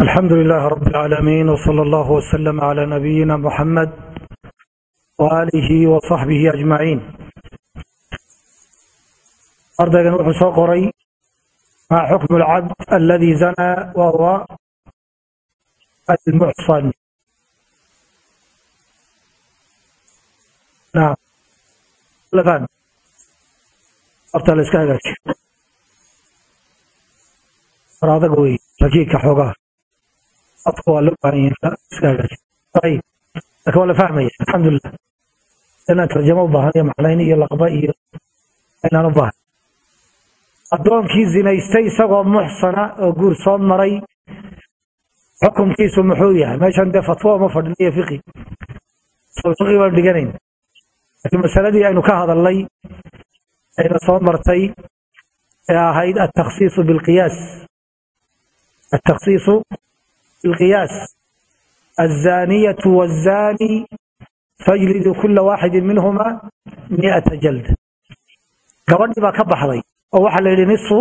الحمد لله رب العالمين وصلى الله وسلم على نبينا محمد وآله وصحبه أجمعين أردنا wuxuu soo qoray ما حكم العبد الذي زنى وهو المحصن نعم لفان أبطل إسكاغاش راضق وي رجيك حوغا أطقوا لبانين إسكاغاش طيب لكن ولا فاهمي الحمد لله أنا ترجمة وباهن يا معنين إيا لقبا إيا أنا نباهن addoonkii zinaystay isagoo muxsana oo guur soo maray xukunkiisu muxuu yahay meeshan dee fatwo ma fadhiniyo fiqi fiqi baan dhiganayn laakiin masaladii aynu ka hadalnay ayna soo martay ee ahayd atakhsiisu bilqiyaas atakhsiisu bilqiyaas الزانية والزاني فاجلد كل واحد منهما مئة جلد gabadhii baa ka baxday oo waxaa la yidhi nisfu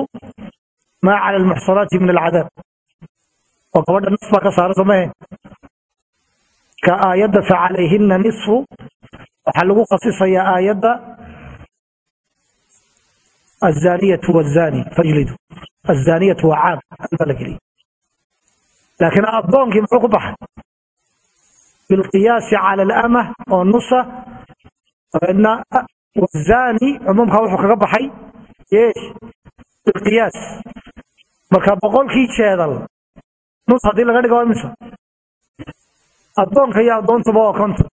maa cala almuxsanaati min alcadaab oo gabadha nis baa ka saara somahe ka aayadda facalayhina nisfu waxaa lagu khasisayaa aayadda azaniyatu wazani fajlidu azaniyatu waa caam halbaa la geliya laakiin addoonkii muxuu ku baxay? Bilqiyaasi cala alamah oo nusa. Dabeedna wazani cumuumkaa wuxuu kaga baxay. Yeesh bilqiyaas. Marka boqolkii jeedal nus haddii laga dhigo imisa addoonka iyo addoontuba waa konton.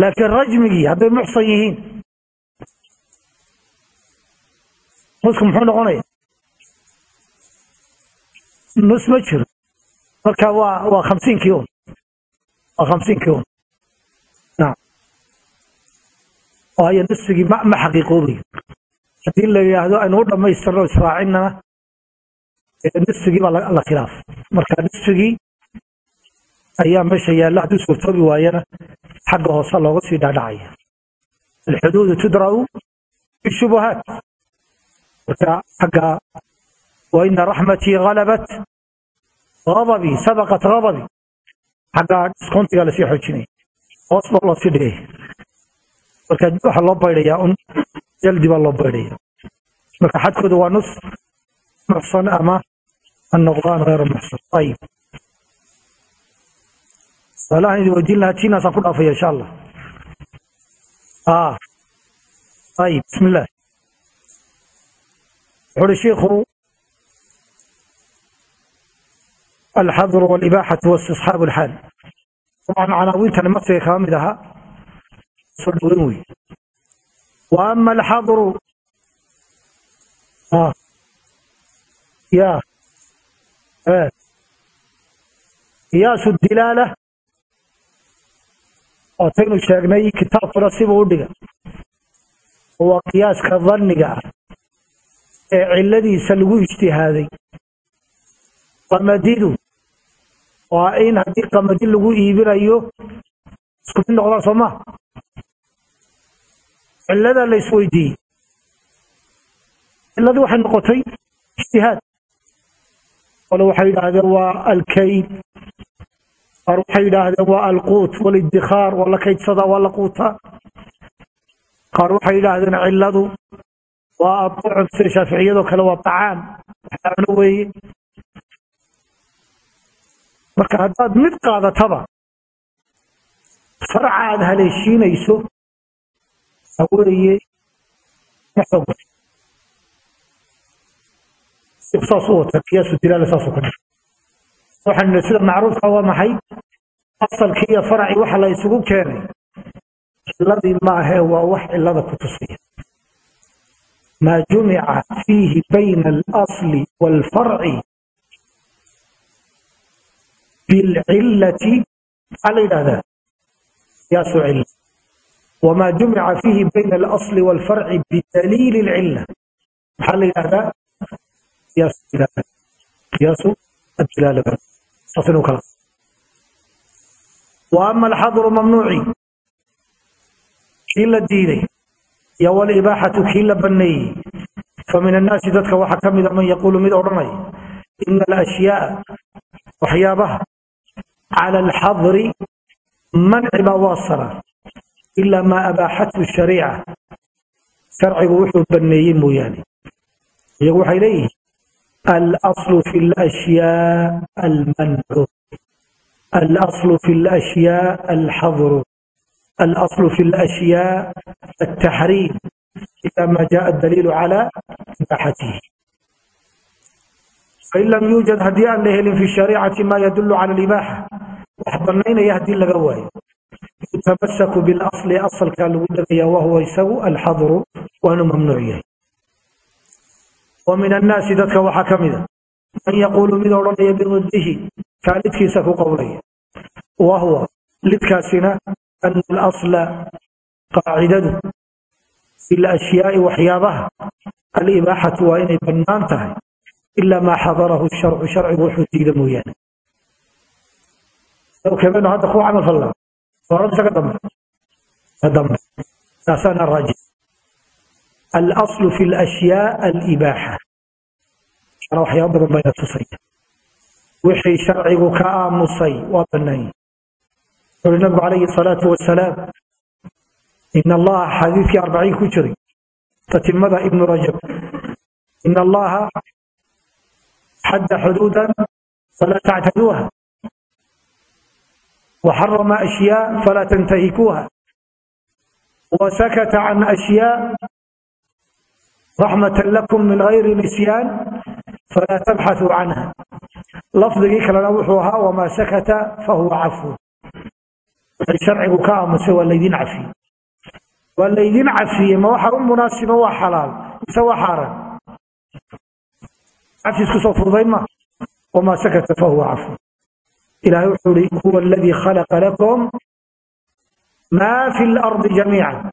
Laakiin rajmigii hadday muxsan yihiin. Nusku muxuu noqonaya? Nus ma jiro marka waa waa khamsiinkii un waa khamsiinkii un nacam waayo nisfigii ma ma xaqiiqoobayo haddii la yidhaahdo aynu u dhammaystirno israacinana nisfigii baa la khilaaf. Marka nisfigii ayaa meesha yaalla hadduu suurtoobi waayana xagga hoose looga sii dhaadhacaya alxuduudu tudra'u bishubuhaat marka xagga waina raxmatii galabat غضبي سبقت غضبي xagga diskontiga lasii xoojinaya hoos baa loo sii dhigaya marka waxaa loo baydhayaa un jaldi baa loo baydhaya marka xadkooda waa nus muxsan ama النقضان غير محصن طيب سؤالها إذا وجدين لها تينا سنقول أفيا إن شاء alxadru walibaaxatu wastisxaabu alxaal dabcan canaawiintani matniga kaga mid ahaa soo dhaweyn wey wa ama alxadru ya qiyaasu dilaala waataynu sheegnay kitaabkuna sibuu u dhiga waa qiyaaska danniga ah ee cilladiisa lagu ijtihaaday qamadidu waa in haddii qamadi lagu iibinayo isku mid noqdaan soo ma? Cillada la isweydiiyey. Cilladii waxay noqotay ijtihaad. Qole waxay yidhaahdeen waa alkayd. Qaar waxay yidhaahdeen waa alquut walidikhaar waa la kaydsadaa waa la quutaa. Qaar waxay yidhaahdeen cilladu waa sida shaaficiyadoo kale waa tacaam waxaa cuno weeye marka haddaad mid qaadataba farca aad haleeshiinayso haweeye ma xoog saas u wata qiyaasu dilaala saasoo kale waxaan nidhi sida macruufka waa maxay? Asalkii iyo faracii waxa la isugu keenay. Ciladii ma ahee waa wax cilada ku tusaya maa jumica fiihi bayna alasli waalfarci bilcilati maxaa la yidhahdaa yaa soo cilla wmaa jumica fiihi bayna alasli walfarci bidaliili lcilla maxaa la yidhahdaa qiyaasu adjilaalaba saas inuu kala wa ama alxadru mamnuuci kii la diiday iyo walibaaxatu kii la banneeyey famin annaasi dadka waxaa ka mida man yaquulu mid odhanaya ina alashyaaa waxyaabaha manci baa waasala ilaa maa abaaxathu shariica sharcigu wuxuu baneeyey mooyaane iyagu waxay leeyihiin alaslu fi lashyaa almancu alaslu fi lashyaa alxadru alaslu fi lashyaa altaxriim ila ma jaa daliilu cala ibaaxatihi fain lam yuujad haddii aan la helin fi shariicati ma yadulu cala libaaxa wax banaynaya haddii laga waayo yutamasaku bilasli asalkaa lagu dhegaya wahuwa isagu alxadru waanu mamnuuc yahay wa annaasi dadka waxaa ka mida man yaquulu mid odhanaya bididihi kaa lidkiisa ku qowlaya wahuwa lidkaasina ana alasla qaacidadu fi lashyaai waxyaabaha alibaaxatu waa inay bannaan tahay ila maa xadarahu sharcu sharcigu wuxuu diida mooyaane kebenu hadda ku camal fallaa horabisa ka dambe ka dambe saasaana raajix alaslu fi lashyaa alibaaxa shana waxyaaba badan bayna tusaya wixii sharcigu ka aamusay waa banaanye wuxuuri nabigu calayhi salaatu wasalaam in allaha xadiidkii arbaciin ku jiray tatimada ibnu rajab in allaha xadda xuduudan falaa tactaduuha وحرم أشياء فلا تنتهكوها وسكت عن أشياء رحمة لكم من غير نسيان فلا تبحثوا عنها لفظك كلا نوحوها وما سكت فهو عفو الشرع كام سوى الذين عفي والذين عفي ما هو حرم مناسب هو حلال سوى حارم afsku soo fududayn ma? Wma sakata fahuwa cafu ilahay wuxuu i huwa aladii khalaqa lakum ma fi lardi jamiica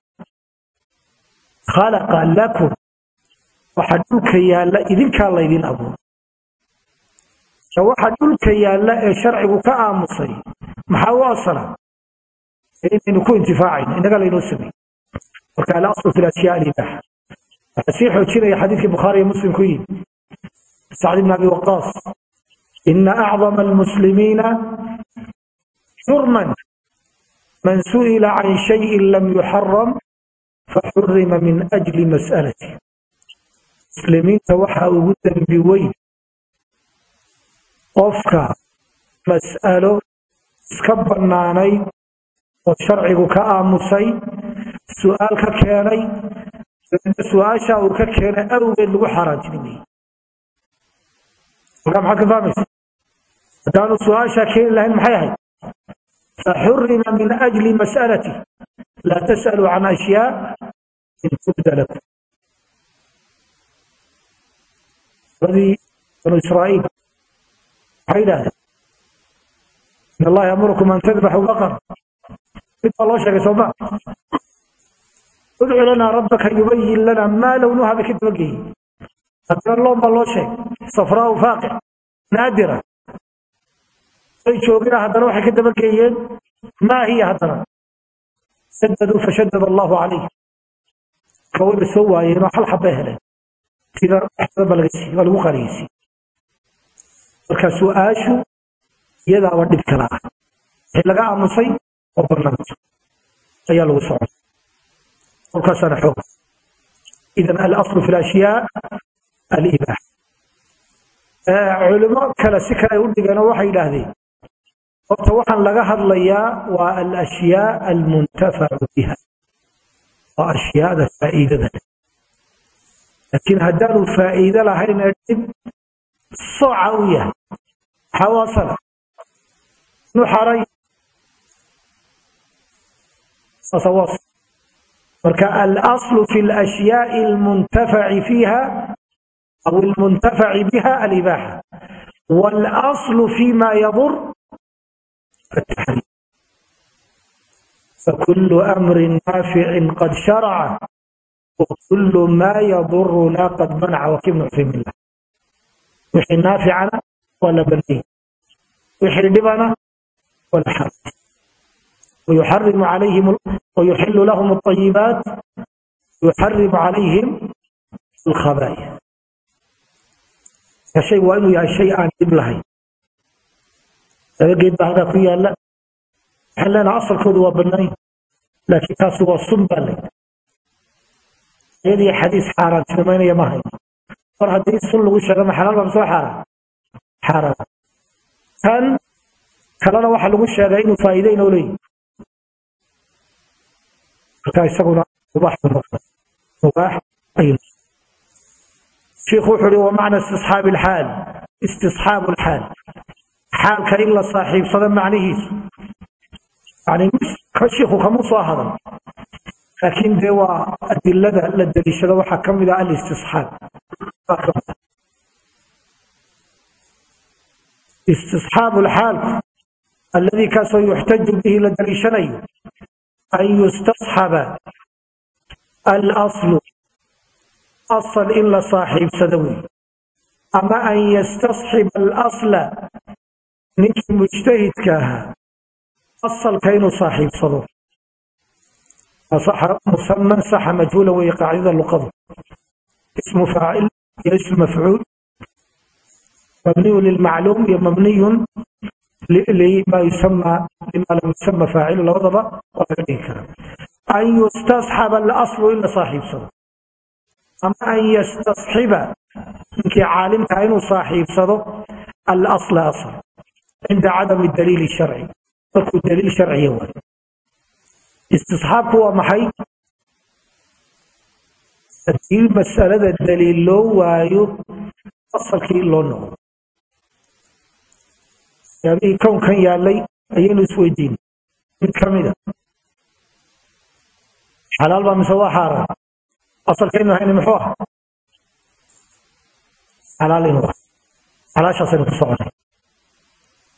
khalaqa lakum. Waxaa dhulka yaalla idinkaa laydin abuur waxa dhulka yaalla ee sharcigu ka aamusay maxaa u asala? Inaynu ku intifaacayno innaga laynoo samey marka alaslu fi lasyaa alibaaxa waxaa sii xoojinaya xadiidkii bukhaariiyo muslim ku yimi سعد بن أبي وقاص إن أعظم المسلمين حرما من سئل عن شيء لم يحرم فحرم من أجل مسألته مسلمين توحى ودا بوين قفك مسألة سكبناني وشرعك كآمسي سؤالك كاني سؤاشا وككينا أروغي لغو حراجني markaa maxaad ka fahmaysa haddaanu su'aashaa keeni lahayn maxay ahayd? Faxurima min ajli mas'alati. Laa tas'aluu can ashyaa in tubda lakum. Radii banu israa'iil waxay yidhahdeen in allaha yamurukum an tadbaxuu baqar. Mid baa loo sheegay sooma udcu lanaa rabbaka yubayin lana maa lownuha bay ka dabageeyey haddana loon loo sheegay safraau faaqic naadira. Ay joogina haddana waxay ka dabageeyeen maa hiya haddana. Sadaduu fashadad allahu calayh kawada soo waayeen oo hal xabbay heleen. Sida waxbadan baa lagu qariyeysiy marka su'aashu iyadaaba dhib kala ah wixii laga aamusay oo banaanta ayaa lagu socon kolkaasaana xoog. Idan alaslu fi lashyaa alibaaxa culimo kale si kale u dhigeenoo waxay yidhaahdeen. Horta waxaan laga hadlayaa waa alashyaa almuntafacu biha. Waa ashyaada faa'iidada laakiin haddaanu faa'iido lahayn ee dhib sooca u yahay. Maxaa waasala nu xaray. Saasa waas marka alaslu fi alashyaai almuntafaci fiiha أو المنتفع بها الإباحة والأصل فيما يضر التحريم فكل أمر نافع قد شرع وكل ما يضرنا قد منع وكيف نعفي من الله وحي نافعنا ولا بنيه وحي دبنا ولا حرج ويحرم عليهم ويحل لهم الطيبات يحرم عليهم الخبائث shay waa inuu yahay shay aan dhib lahayn. Laba geed baa halkaa ku yaalla? Waxaan leenaha asalkoodu waa bannaan laakiin taasi waa sun baa lay iyadii xadiis xaaraantinimaynaya ma hayo mar haddii sun lagu sheego ma xalaal baa mise xaaraan? Xaaraan. Tan kalena waxa lagu sheegay inuu faa'iide inoo leeyahy marka isaguna mubaax shiikhuu wuxuu uhi wa macna istisxaabi alxaal istisxaabu alxaal xaalka in la saaxiibsado macnihiisu yani ka shiikhu kama soo hadan laakiin dee waa adilada la deliishada waxaa ka mid ah alistisxaab. Istisxaabu alxaalku alladii kaasoo yuxtaju bihi la deliishanayo an yustasxaba alaslu asal in la saaxiibsado wey ama an yastasxiba alasla ninkii mujtahidka ahaa asalka inuu saaxiibsado musaman saxa majhuula weeye qaacidada luqadu ismu faacil iyo ismu mafcuul mabniyu lilmacluum iyo mabniyun lima yusama lima lam yusama faacilu labadaba waa laga dhigi karaa an yustasxaba alaslu in la saaxiibsado ama an yastasxiba. Ninkii caalimkaa ah inuu saaxiibsado alasla asl cinda cadami daliili sharci. Markuu daliil sharciya waayo. Istisxaabku waa maxay? Haddii masalada daliil loo waayo asalkii loo noqdo. Yaabihii kownkan yaallay ayaynu isweydiin. Mid ka mida xalaal baa mise waa xaaraan asalkaynu hayni muxuu ahaa? Xalaal inuu ah xalaashaasaynu ku soconay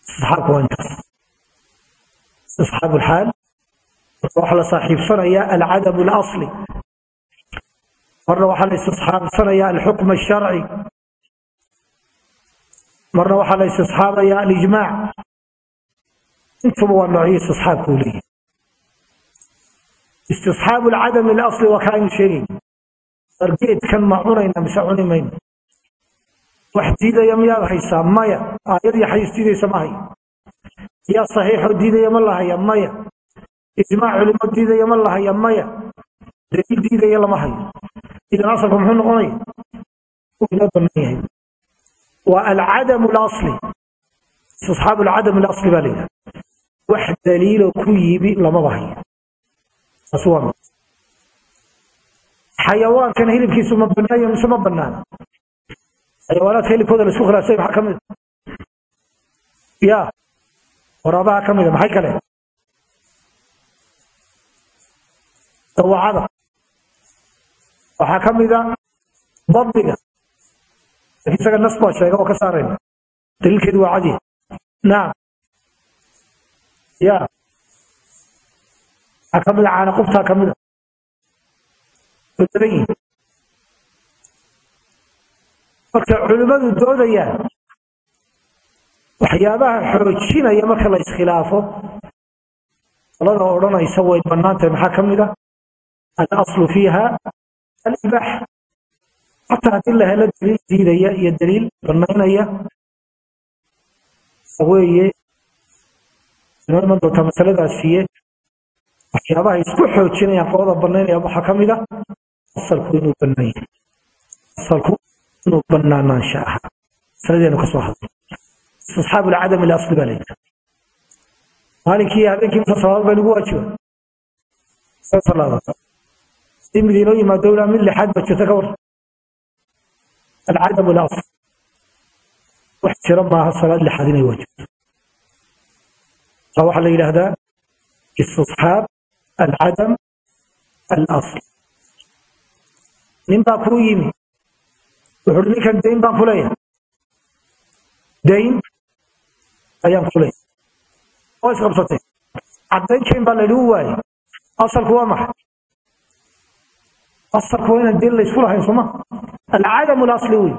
istisxaabku waa intaas. Istisxaabu lxaal waxaa la saaxiibsanayaa alcadamu alasli. Marna waxaa la istisxaabsanayaa alxukm alsharci. Marna waxaa la istisxaabayaa alijmaac intuba waa noocyo istisxaabku u leeyahay. Istisxaabu alcadami alasli waa kaa aynu sheegayna argeedkan ma cunayna mise cuni mayno. Wax diidaya miyaad haysaa maya. Aayad iyo xadiis diidaysa ma hayo yaa saxiixoo diidaya ma lahaya maya. Ijmaac culimo diidaya ma lahaya maya. Daliil diidaya lama hayo. Idan asalku muxuu noqonaya uu inoo bannaan yahay. Waa alcadamu alasli. Istisxaabu alcadam alasli baa layidhaha wax daliilo ku yimi lamaba hayo. Taas waa xayawaankan hilibkiisu ma banaanya mise ma banaana xayawaanaadka hilibkooda la isku khilaafsay maxaa ka mid ya waraabaha ka mida maxay kale? Dawacada waxaa ka mida dabdiga. Laakiin isaga nas baa sheega oo ka saarayna daliilkeedu waa cadiya naam. Ya. Waxaa ka mida caana qubtaa ka mida marka culimmadu doodayaan waxyaabaha xoojinaya marka la iskhilaafo qolada odhanaysa way bannaan tahay maxaa ka mid a alaslu fiiha alibaax xataa haddii la helo daliil diidaya iyo daliil bannaynaya weeye inoo iman doontaa masaladaasiye waxyaabaha isku xoojinayaan qolada bannaynaya waxaa ka mid a asalku inuu bannaan yahay asalku inuu bannaanaansha ahaa masaladeenu ka hadlay istisxaabu alcadam ilasli baa layidhaha maalinkii habeenkii misa salaad bay nagu waajiba sa salaada si mid inoo yimaado ilaa mid lixaad ba jirta ka war alcadam alasl wax jira maaha salaad lixaad inay waajibto waxaa la yidhaahdaa istisxaab alcadam alasl nin baa kuu yimi wuxuu ninkan dayn baan ku leeyahay dayn ayaan ku leeyahay oo isqabsatay caddaynkayn baa layidhi u waayey asalku waa maxay? Asalku waa inaan dayn laysku lahayn sooma alcadam alasli wey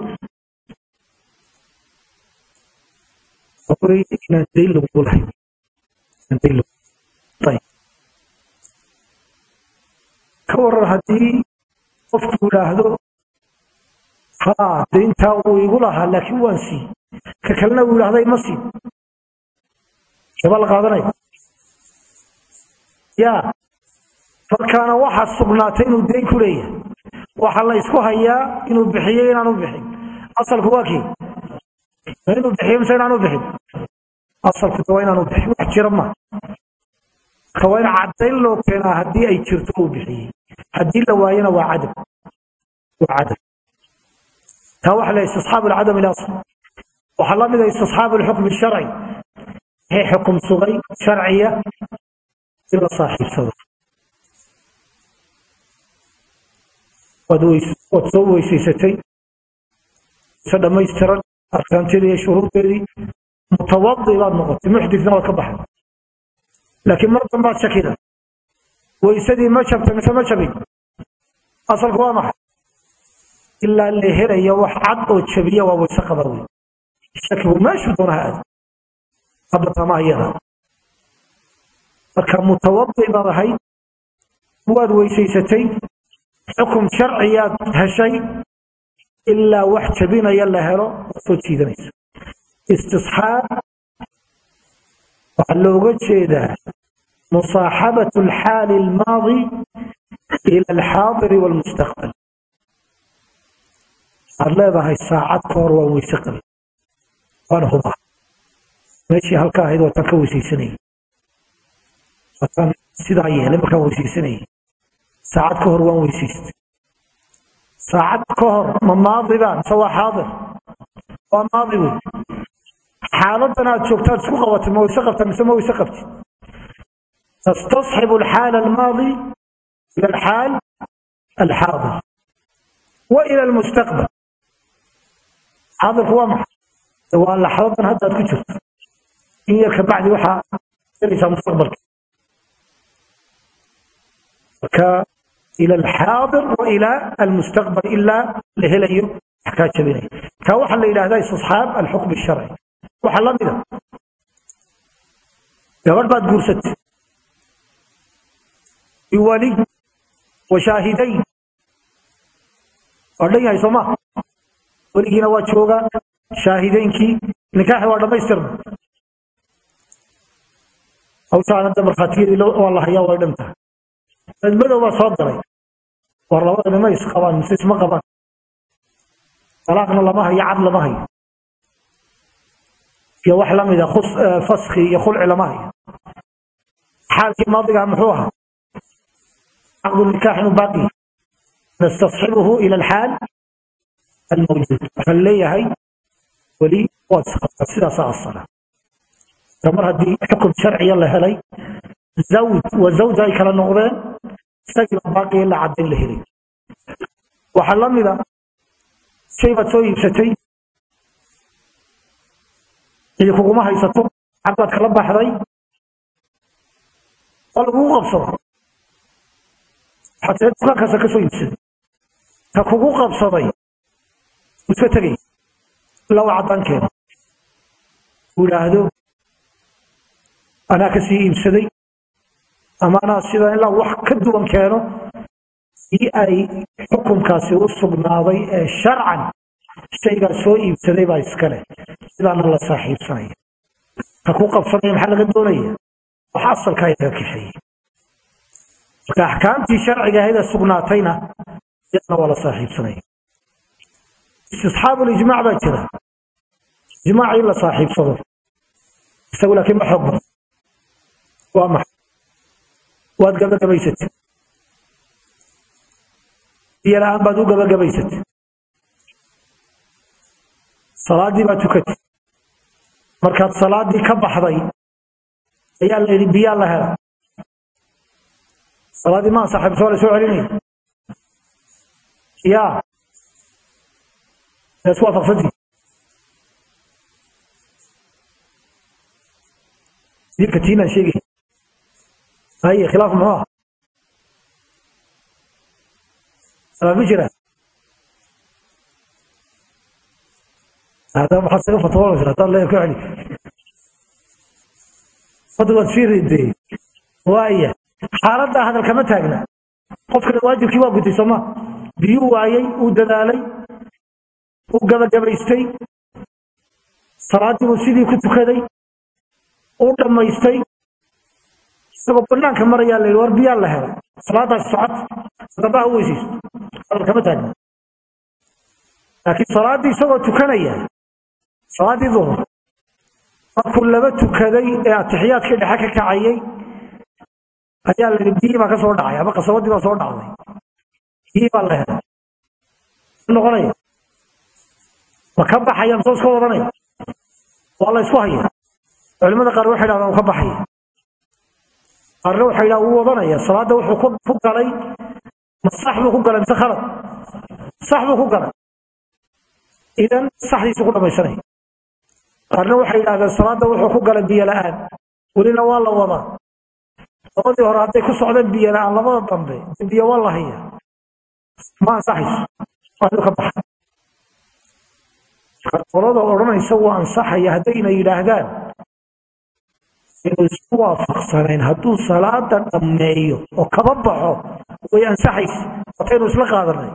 inaan dayn lagu lahayn. Ka waran haddii qofku yidhaahdo haa dayntaa uu igu lahaa laakiin waan sii. Ka kalena uu yidhahda ima sii. Shaba la qaadanaya ya markaana waxaa sugnaatay inuu dayn ku leeyahay. Waxaa la isku hayaa inuu bixiyo inaanu bixin. Asalku waa kii. Inuu bixiyo mise inaanu bixin? Asalku waa inaanu bixin. Wax jira ma. Marka waa in caddayn loo keenaa haddii ay jirto uu bixiyey haddii la waayana waa cadam waa cadam taa waxa la istisxaabu alcadam ilasl waxaa la mida istisxaabu alxukm sharci. Wixii xukum sugay sharciya in la saaxiibsado waad soo weysaysatay se dhammaystiran arkaanteedii iyo shuruurteedii mutawadi baad noqotay muxditna waad ka baxday. Laakiin mar dambaad shakida weysadii ma jabta mise ma jabin? Asalku waa maxay? Ilaa la helayo wax cad oo jabiya waa weyse qaba wey shakigu meeshuu doonaha aad. Hadda tama iyada marka mutawadi baad ahayd waad weysaysatay xukum sharciyaad heshay ilaa wax jabinaya la helo soo jiidanaysa. Istisxaab waxaa looga jeedaa musaaxabatu alxaali almaadi ila alxaadiri walmustaqbal waxaad leedahay saacad ka hor waan weyse qabay waan hubaa meeshii halka ahayd waataan ka weysaysanayay waataan sidaa yeelay markaan weysaysanayay saacad ka hor waan weysaystay saacad ka hor ma waa xaadir. Waa maadi mise ma weyse qabtid xaadirku waa maxay waa laxdadan hadda aad ku jirto in yar kabacdi waxaa gelaysaa mustaqbalka marka ila alxaadir wa ila almustaqbal ilaa la helayo wax kaa jabinaya kaa waxaa la yidhahdaa istisxaab alxukm sharci waxaa la mida gabadh baad guursatay biwali wa shaahidayn waa dhan yahay sooma weligiina waa joogaa shaahideynkii nikaaxi waa dhammaystirna hawshaan hadda markhaatiyadii waa la hayaa way dhan tahay dadmadow baa soo galay. War labada nima is qabaan mise isma qabaan. Talaaqna lama hayo cad lama hayo. Iyo wax lamida faski iyo khulci lama hayo caqdu nikaax inuu baaqi nastasxibuhu ila alxaal almawjuud waxaan leeyahay weli waad isqabtaa sidaasaa asala mar haddii xukum sharciya la helay zawj wa zawj ay kala noqdeen isagiiba baaqi ilaa caddayn la helay waxaa la mida shay baad soo iibsatay cidi kuguma haysato cad baad kala baxday waa lagugu qabsado waxaad tee dukaankaasa ka soo iibsaday ka kugu qabsaday iska tegay ilaa waa caddaan keeno uu idhaahdo anaa ka sii iibsaday ama anaa sida ilaa wax ka duwan keeno si ay xukunkaasi u sugnaaday ee sharcan shaygaa soo iibsaday baa iskale sidaana la saaxiibsanaya ka ku qabsanaya maxaa laga doonaya wax asalka ay kaga kaxeeyey marka axkaamtii sharciga ahayd ee sugnaatayna iyadana waa la saaxiibsanaya istisxaabu lijmaac baa jira. Ijmaac in la saaxiibsado isagu laakiin ma xoog badan. Waa maxay? Waad gabagabaysatay biyo la'aan baad u gabagabaysatay salaaddii baad tukatay markaad salaaddii ka baxday ayaa la yidhi biyaa la hela salaaddii ma ansaxay soo la soo celinaya yaa is waafaqsantii dilka tiinaan sheegay haye khilaaf muxuu ah salaad ma jira هذا ما حصل فتوى ولا هذا لا يكون فتوى تصير دي وايه xaaladdaa hadal kama taagna. Qofkana waajibkii waa gutay sooma biyuu waayey uu dadaalay uu gabagabaystay salaadii uu sidii ku tukaday uu dhammaystay. Isagoo banaanka marayaa la war biyaa la helay. Salaadaasi socota sadaqaha u hadal kama taagna. Laakiin salaadii isagoo tukanaya salaaddii duhur markuu laba tukaday ee atixiyaadkii dhexe ka kacayay ayaa la biyii baa ka soo dhacay ama qasabadii baa soo dhacday biyii baa la helay noqonaya ma ka baxaya mise iska wadanaya waa la isku haya culimada qaar waxay dhahdaan uu ka baxaya qaarna waxay dhahdaan wuu wadanaya salaadda wuxuu ku galay ma sax buu ku galay mise khalad sax buu ku galay idan saxdiisu ku dhamaysanaya qaarna waxay yidhahdeen salaadda wuxuu ku galay biyo la'aan welina waa la wadaa labadii hore hadday ku socdeen biyo la'aan labada dambe biyo waa la haya ma ansaxayso ka baxa qolada odhanaysa waa ansaxaya haddayna yidhaahdaan. Inuu isku waafaqsanayn hadduu salaada dhammeeyo oo kaba baxo way ansaxaysa. Wataynu isla qaadanay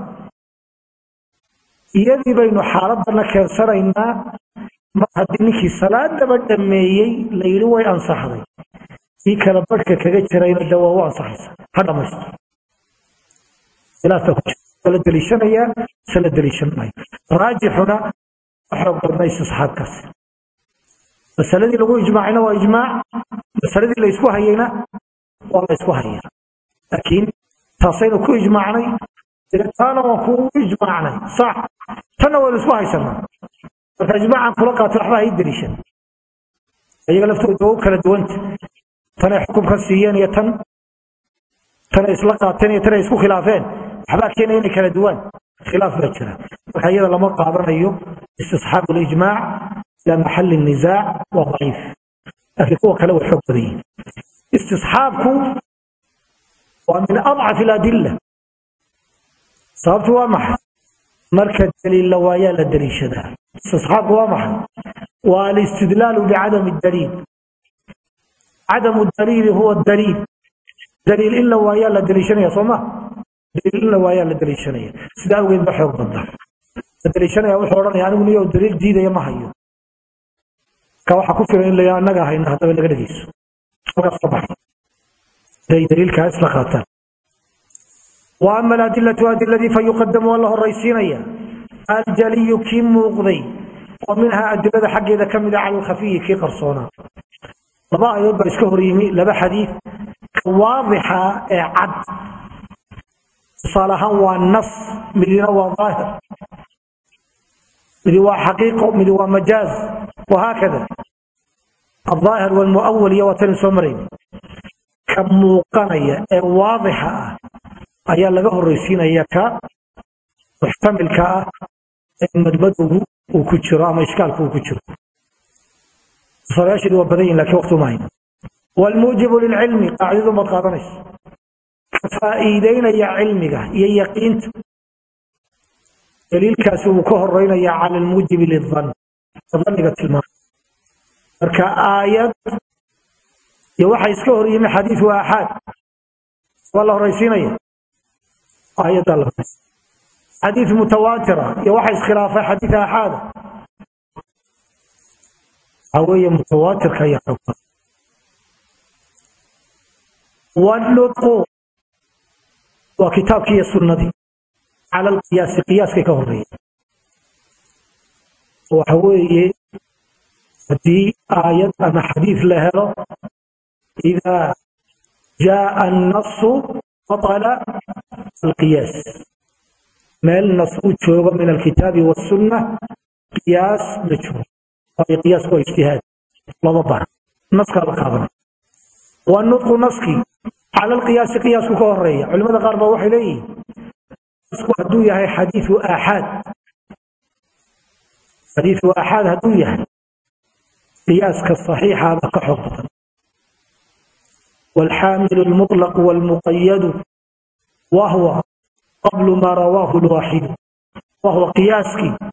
iyadii baynu xaaladana keensanaynaa haddii ninkii salaadaba dhammeeyey la way ansaxday kii kala badhka kaga jirayna de waa u ansaxaysa. Ha dhamaysto. Khilaafka ku jira. La deliishanayaa se la deliishan maayo raajixuna xoog badna istisxaabkaas masaladii lagu ijmaacayna waa ijmaac. Masaladii la isku hayayna waa la isku hayaa. Laakiin taasaynu ku ijmaacnay. Taana waan ku ijmaacnay. Sax. Tanna waynu isku haysanaa. Marka ijmaacan kula qaato waxba hay deliishan iyaga laftooda u kala duwanta tanay xukunka siiyeen iyo tan tanay isla qaateen iyo tanay isku khilaafeen. Waxbaa keenaya inay kala duwaan. Khilaaf baa jira. Marka iyada lama qaadanayo istisxaabu lijmaac ila maxali nizaac waa daciif laakiin kuwa kale way xoog badan yihiin istisxaabku waa min adcaf iladilla sababtu waa maxay? Marka daliil waayaa la daliishadaa istisxaabku waa maxay? Waa alistidlaalu bicadami daliil cadamu daliili huwa daliil daliil in la waayaa la daliishanaya soo ma daliil in la waayaa la daliishanaya sida awgeed ba xoog badna la daliishanaya wuxuu odhanaya anigu niyo daliil diidaya ma hayo ka waxaa ku filan in la annaga hayna haddaba naga dhegeyso halkaas ka baxay day daliilkaa isla qaataan wa ama aladilatu adiladii fa yuqadamu waa la horaysiinaya aljaliyu kii muuqday oo minhaa adilada xaggeeda ka mida cala alkhafiyi kii qarsoonaa laba ayood baa iska hor yimi laba xadiid ka waadixa ee cad. Tusaale ahaan waa nas midina waa aahir midi waa xaqiiqo midi waa majaaz. Wahaakada aldaahir walmuawal iyo waa tani soo marayna ka muuqanaya ee waadixa ah ayaa laga horraysiinaya ka muxtamilka ah ee madmadowgu uu ku jiro ama ishkaalka uu ku jiro sagaashan waa badan yihiin laakiin waqti uma hayn walmuujibu lilcilmi qaacidadu maad qaadanayso. Ka faa'iidaynaya cilmiga iyo yaqiinta. Daliilkaasi wuu ka horeynayaa cala almuujibi lidan daniga tilmaama marka aayad iyo waxa iska hor yimi xadiid waa axaad. Waa la horeysiinaya aayaddaa la horeysiinaya xadiid mutawaatir iyo waxa iskhilaafay xadiid axaada waxa weeye mutawaatirka ayaa xoog badan والنطق وكتابك يا سنتي على القياس قياس كي كهرية وحوي دي آية أما حديث لها إذا جاء النص بطل القياس ما النص تشوغ من الكتاب والسنة قياس بتشوغ قياس واجتهاد لا ضبط نسخ القاضي والنطق نسخي على القياس قياس كهرية علماء قاربة وحي ليه هدو يهي حديث آحاد حديث آحاد هدو يهي قياس كالصحيح هذا كحفظ والحامل المطلق والمقيد وهو قبل ما رواه الواحد وهو قياسك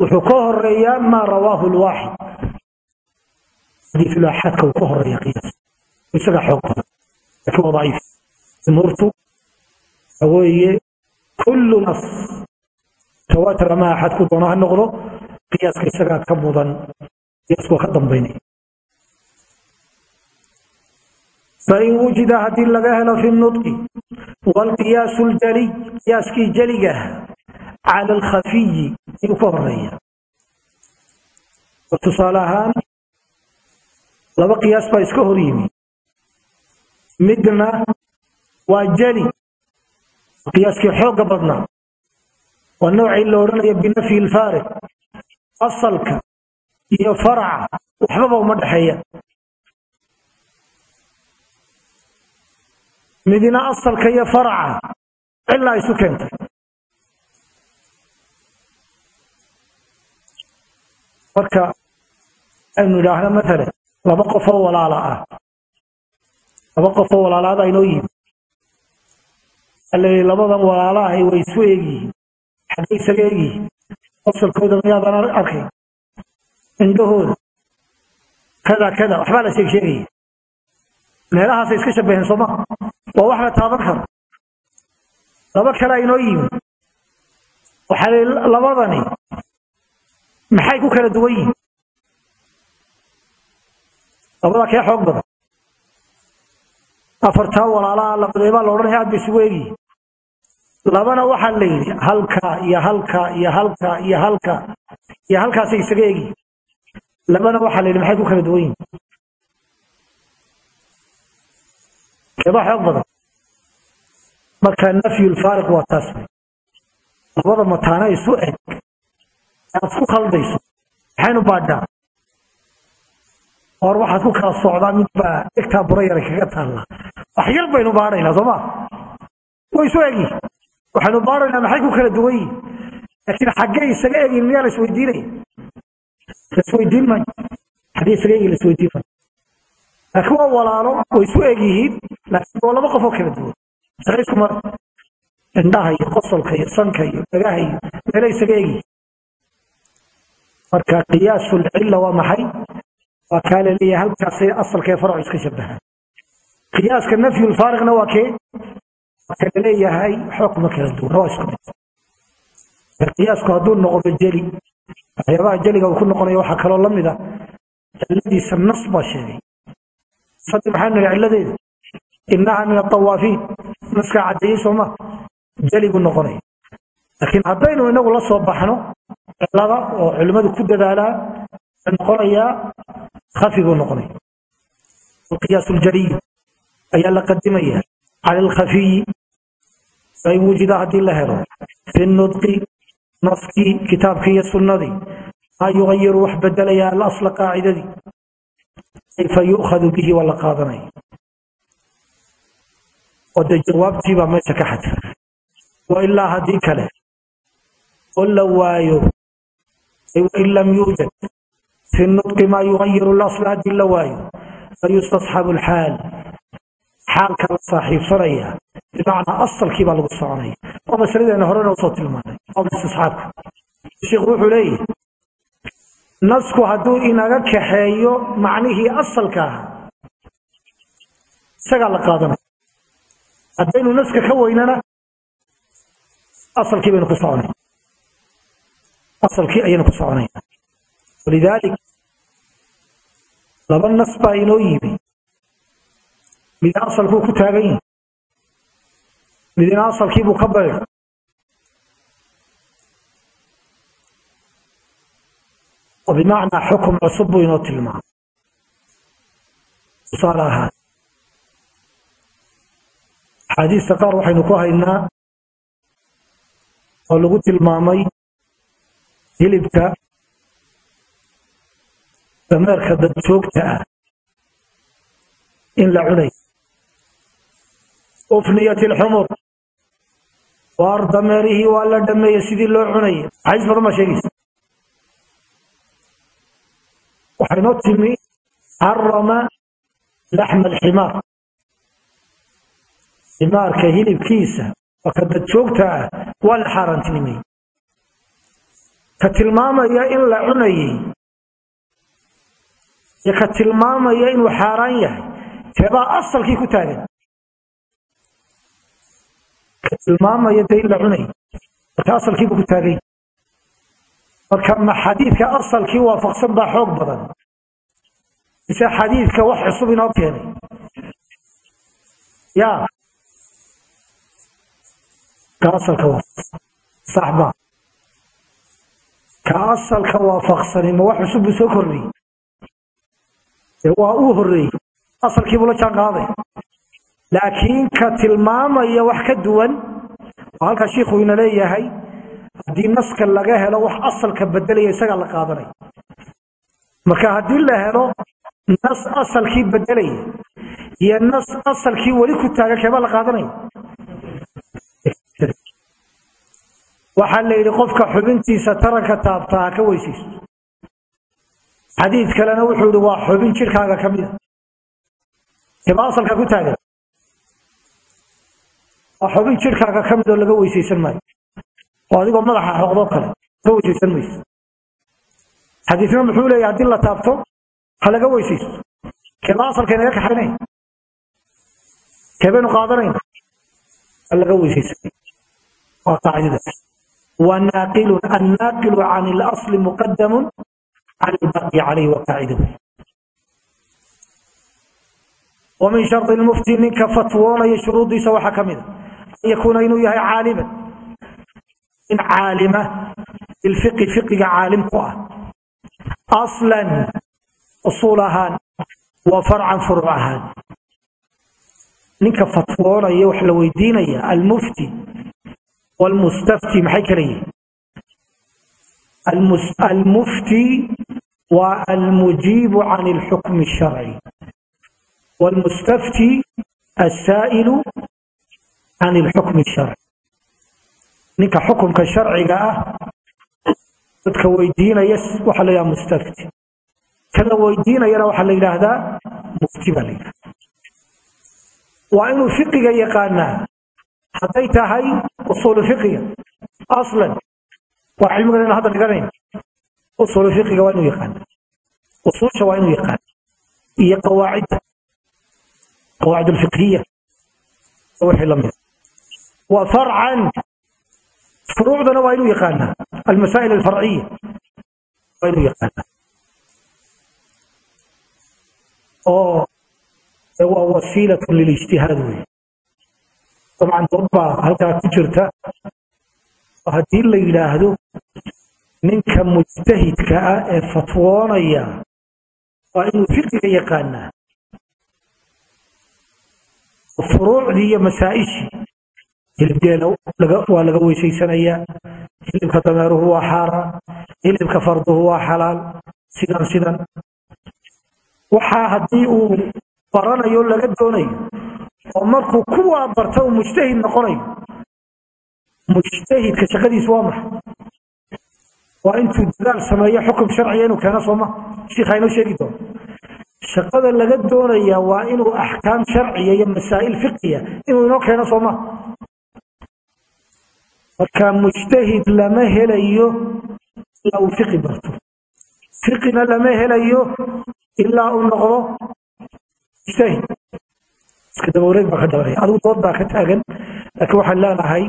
wuxuu ka horeeyaa maa rawaahu lwaaxid xadiisul axadka uu ka horreeya qiyaas. Isaga xoog badan laakiin waa daciif. Jumhuurtu waxa weeye kullu nas. Tawaatir ama axad ku doono ha noqdo qiyaaska isagaa ka mudan. Qiyaasku waa ka dambaynaya fain wujida haddii laga helo fi nudqi waalqiyaasu ljali qiyaaskii jaliga cala alkhafiyi ayuu ka horreeya tusaale ahaan laba qiyaas baa iska hor yimi midna waa jeli qiyaaskii xoogga badnaa waa noocii la odhanaya binafyi lfaariq asalka iyo faraca waxbaba uma dhexeeya midna asalka iyo faraca cilaa isu keentay marka aynu idhaahno maalan laba qofoo walaala ah. Laba qofoo walaalaada aynoo yimi alii labadan walaalaah way isu eegyihiin xaggay isaga eegyihiin asalkooda miyaadan arkay indhahooda. Kada kada waxbaa la sheeg sheegaya meelahaasay iska shabaheen sooma waa wax la taaban karo. Laba kale aynoo yimi waxaa li labadani maxay ku kala duwan yihiin? Labadaa kee xoog badan. Afartaa walaalaha labadeebaa la odhanaya aad ba isugu eegyihin labana waxaa la yidhi halkaa iyo halkaa iyo halkaa iyo halkaa iyo halkaasay isaga eegyihin labana waxaa la yidhi maxay ku kala duwan yihiin keebaa xoog badan. Marka nafyu lfaariq waa taas. Labada mataana isu eg aad ku khaldayso maxaynu baadhaa. Or waxaad ku kala socdaa midbaa egtaa bura yara kaga taalla. Wax yar baynu baadhaynaa sooma way isu egyihin waxaynu baadhaynaa maxay ku kala duwan yihiin laakiin xaggay isaga egin miyaa la isweydiinaya laisweydiin maayo xaggay isaga egin la isweydiin maayo laakiin waa walaalo way isu eg yihiin laakiin waa laba qofoo kala duwan isaga iskuma indhaha iyo qosolka iyo sanka iyo dhagaha iyo meela isaga egyihin marka qiyaasu lcilla waa maxay? Waa kaa la leeyahay halkaasay asalkee faracu iska shabahaan qiyaaska nafyu lfaariqna waa kee? Waa kala leeyahay xukma kala duwan waa isku mid. Qiyaasku hadduu noqdo jeli waxyaabaha jeliga uu ku noqonayo waxaa kaloo la mid a cilladiisa nas baa sheegay. Saddex maxaa nidhi cilladeeda? Innaha min atawaafiin naskaa caddeeyey sooma jeli buu noqonaya laakiin haddaynu inagu la soo baxno cillada oo culimmadu ku dadaalaa noqonayaa khafi buu noqonaya alqiyaas ljaliy ayaa la qadimaya. Cala alkhafiyi fain wujida haddii la helo. Fi nudqi naskii kitaabkii iyo sunnadii. Maa yugayiru wax bedelaya alasla qaacidadii. Fa yu'khadu bihi waa la qaadanaya. Oo dee jawaabtiibaa meesha ka xadfa wailaa haddii kale. Oo la waayo wain lam yuujad fi nudqi maa yugayiru lasla haddii la waayo fayustasxabu alxaal xaalka la saaxiibsanaya bimacnaa asalkii baa lagu soconaya waa masaladeena horena u soo tilmaanay istisxaabka sheikhu wuxuu leeyahy nasku hadduu inaga kaxeeyo macnihii asalka ahaa isagaa la qaadanaya haddaynu naska ka weynana asalkii baynu ku asalkii ayaynu ku soconayna. Walidaalik laba nas baa inoo yimi. Mid asalkuu ku taagan yihi midna asalkiibuu ka bayr oo xukum cusub buu inoo tilmaamay. Tusaale ahaan axaadiista qaar waxaynu ku haynaa oo lagu tilmaamay hilibka dameerka dadjoogta ah in la cunay. Ufniyat ilxumur waar dameerihii waa la dhameeyey sidii loo cunayay axaadiis badan baa sheegaysa waxay noo timi xarama laxma alximaar. Ximaarka hilibkiisa waa dadjoogta ah waa la xaaraantinimay ka tilmaamaya in la cunayay iyo ka tilmaamaya inuu xaaraan yahay. Teebaa asalkii ku taagan. Ka tilmaamaya dee in la cunayay marka asalkiibuu ku taagay. Marka ma xadiidka asalkii waafaqsan baa xoog badan. Mise xadiidka wax cusub inoo keenay. Ya ka asalka waafaqsan. Sax ba ka asalka waafaqsani ma wax cusub buu soo kordhiyey. Waa uu horreeyey. Asalkiibuu la jaan laakiin ka tilmaamaya wax ka duwan oo halkaa shiikhu ina leeyahay haddii naska laga helo wax asalka bedelaya isagaa la qaadanaya marka haddii la helo nas asalkii bedelaya iyo nas asalkii weli ku taagan keebaa la qaadanaya waxaa la yidhi qofka xubintiisa taranka taabtaa ha ka weysaysto. Xadiid kalena wuxuu yihi waa xubin jirkaaga ka mida keebaa asalka ku taagan? Waa xubin jirkaaga ka mid oo laga weysaysan maayo. Oo adigoo madaxa xoqdoo kale ka weysaysan mayso. Xadiisna muxuu leeyahay haddii la taabto ha laga weysaysto. Keebaa asalka inaga kaxaynaya keebaynu qaadanayna ha laga weysaysan. Waa qaacidadaas وناقل الناقل عن الأصل مقدم على البقي عليه وقاعده ومن شرط المفتي منك فتوون يشروط سوى حكمنا أن يكون إنه يهي عالما إن عالمة الفقه فقه عالم قوة أصلا أصولها وفرعا فروعها ninka fatwoonaya wax la weydiinaya almufti والمستفتي maxay kala yihiin المفتي والمجيب عن الحكم الشرعي والمستفتي السائل عن الحكم الشرعي ninka xukumka sharciga ah dadka weydiinaya waxa la yidhaha mustafti kana weydiinayana waxaa la yidhaahdaa mufti baa la yidhahda waa inuu fiqiga yaqaanaa hadday tahay usuulu fiqiga aslan. Waa cilmigan hadda dhiganayn usuulu fiqiga waa inuu yaqaana usuusha waa inuu yaqaana iyo qawaacidda qawaacid wixii la mid wa farcan. Furuucdana waa inuu yaqaanaa almasaa'il alfarciya. Waa inuu yaqaanaa oo waa wasiilatun lilijtihaad wey dabcan dad baa halkaa ku jirta. Haddii la yidhaahdo ninka mujtahidka ah ee fatwoonaya waa inuu fiqiga yaqaanaa. Furuucdii iyo masaa'ishii. Hilibgeela waa laga weysaysanayaa hilibka dameeruhu waa xaaraan hilibka farduhu waa xalaal. Sidan sidan. Waxaa haddii uu baranayo laga doonayo oo markuu kuwaa barta uu mujtahid noqonayo. Mujtahidka shaqadiisu waa maxay? Waa intuu dadaal sameeyo xukum sharciga inuu keeno sooma shiikha inoo sheegi doono shaqada laga doonaya waa inuu axkaam sharciya iyo masaa'il fiqiya inuu inoo keeno sooma marka mujtahid lama helayo ilaa uu fiqi barto. Fiqina lama helayo ilaa uu noqdo mujtahid iska dabawareeg baa ka dabanaya adigu dood baa ka taagan laakiin waxaan leenahay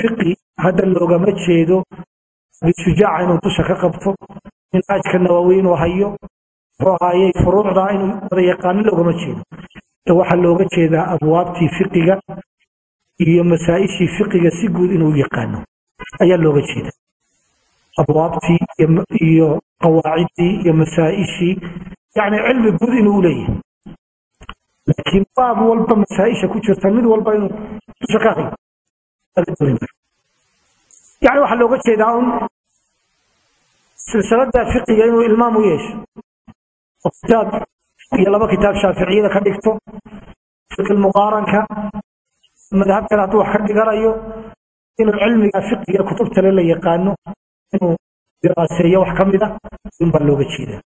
fiqi hadda loogama jeedo bishujaaca inuu dusha ka qabto minhaajka nawawi inuu hayo muxuu ahaayey furuucda inuu wada yaqaanin loogama jeedo. Ee waxaa looga jeedaa abwaabtii fiqiga iyo masaa'ishii fiqiga si guud inuu yaqaano. Ayaa looga jeeda abwaabtii iyo qawaaciddii iyo masaa'ishii yani cilmi guud inuu leeyahay laakiin baab walba masaa'isha ku jirta mid walba inuu yani waxaa looga jeedaa un silsilada fiqiga inuu ilmaam u yeesho. Oo kitaab iyo laba kitaab shaaficiyada ka dhigto. Fiqi madhab kale hadduu wax ka dhiganayo inuu cilmiga fiqiga kutubtale la yaqaano inuu diraaseeyo wax ka mida unbaa looga jeedaa.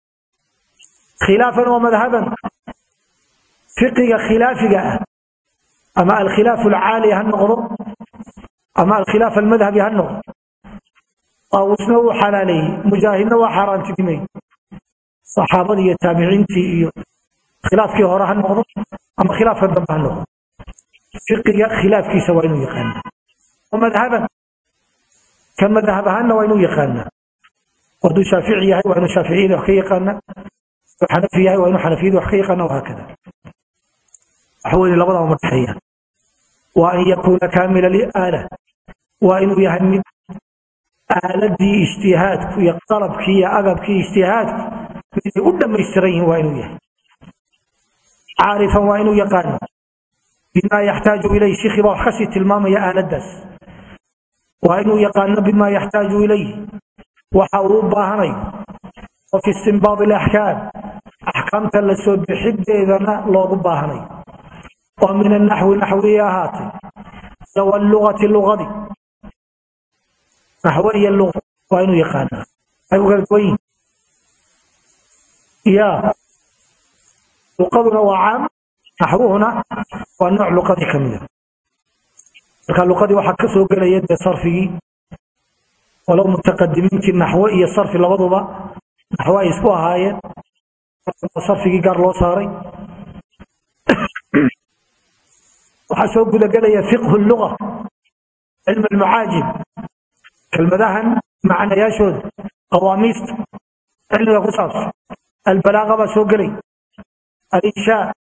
Khilaafan wa madhaban fiqiga khilaafiga ah. Ama alkhilaaf alcaali ha noqdo ama alkhilaaf almadhabi ha noqdo aawusna wuu xalaaleeyey mujaahidna waa xaaraantinimey saxaabadii iyo taabiciintii iyo khilaafkii hore ha noqdo ama khilaafka dambe ha noqdo fiqiga khilaafkiisa waa inuu yaqaana madhaban ka madhab ahaanna waa inuu yaqaanaa. Hadduu shaafici yahay waa inuu shaaficiyada wax ka yaqaana hadduu xanafi yahay waa inuu xanafiyada wax ka yaqaana wahaakada waxweye labadaba ma dhexeeyaan waa an yakuuna kaamila liaala waa inuu yahay mid aaladii ijtihaadku iyo qalabkii iyo agabkii ijtihaadku miday u dhammaystiran yihiin waa inuu yahay. Caarifan waa inuu yaqaano bima yaxtaaju ilayh shiikii baa wax ka sii tilmaamaya aaladaas waa inuu yaqaano bima yaxtaaju ilayh waxa uu u baahanayo oo fi istinbaad alaxkaam axkaamta la soo bixideedana loogu baahanayo oo min anaxwi naxwii ahaatay lugadi naxwe iyo luga waa inuu yaqaanaa ay kala duwan ya luqaduna waa caam naxwuhuna waa nooc luqadii ka mida marka luqadii waxaa ka soo gelaya dee sarfigii walow mutaqadimiintii naxwe iyo sarfi labaduba naxwe ay isku ahaayeen sarfigii gaar loo saaray waxaa soo gudagelaya fiqhu luga cilm almucaajib kelmadahan macnayaashooda qawaamiista cilmiga ku saabsan. Albalaaqa baa soo gelay. Alinshaa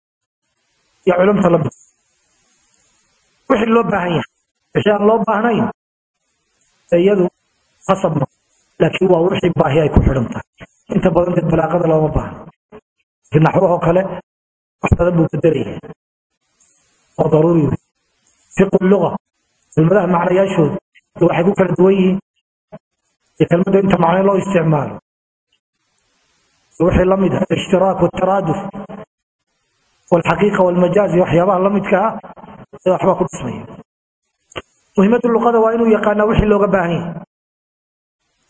iyo culumta la mid wixii loo baahan yahay wixii aan loo baahnayn iyadu qasab ma. Laakiin waa wixii baahi ay ku xidhan tahay. Inta badan dee balaaqada looma laakiin naxwahoo kale wax badan buu bedelaya oo daruuri fiqu luga culimadaha macnayaashooda waxay ku kala duwan yihiin. Kelmadda inta macne loo isticmaalo. Wixii la ah ishtiraak wataraaduf walxaqiiqa walmajaaz iyo waxyaabaha la ah ee waxbaa ku dhismaya. Muhiimadda luqada waa inuu yaqaanaa wixii looga baahan yahay.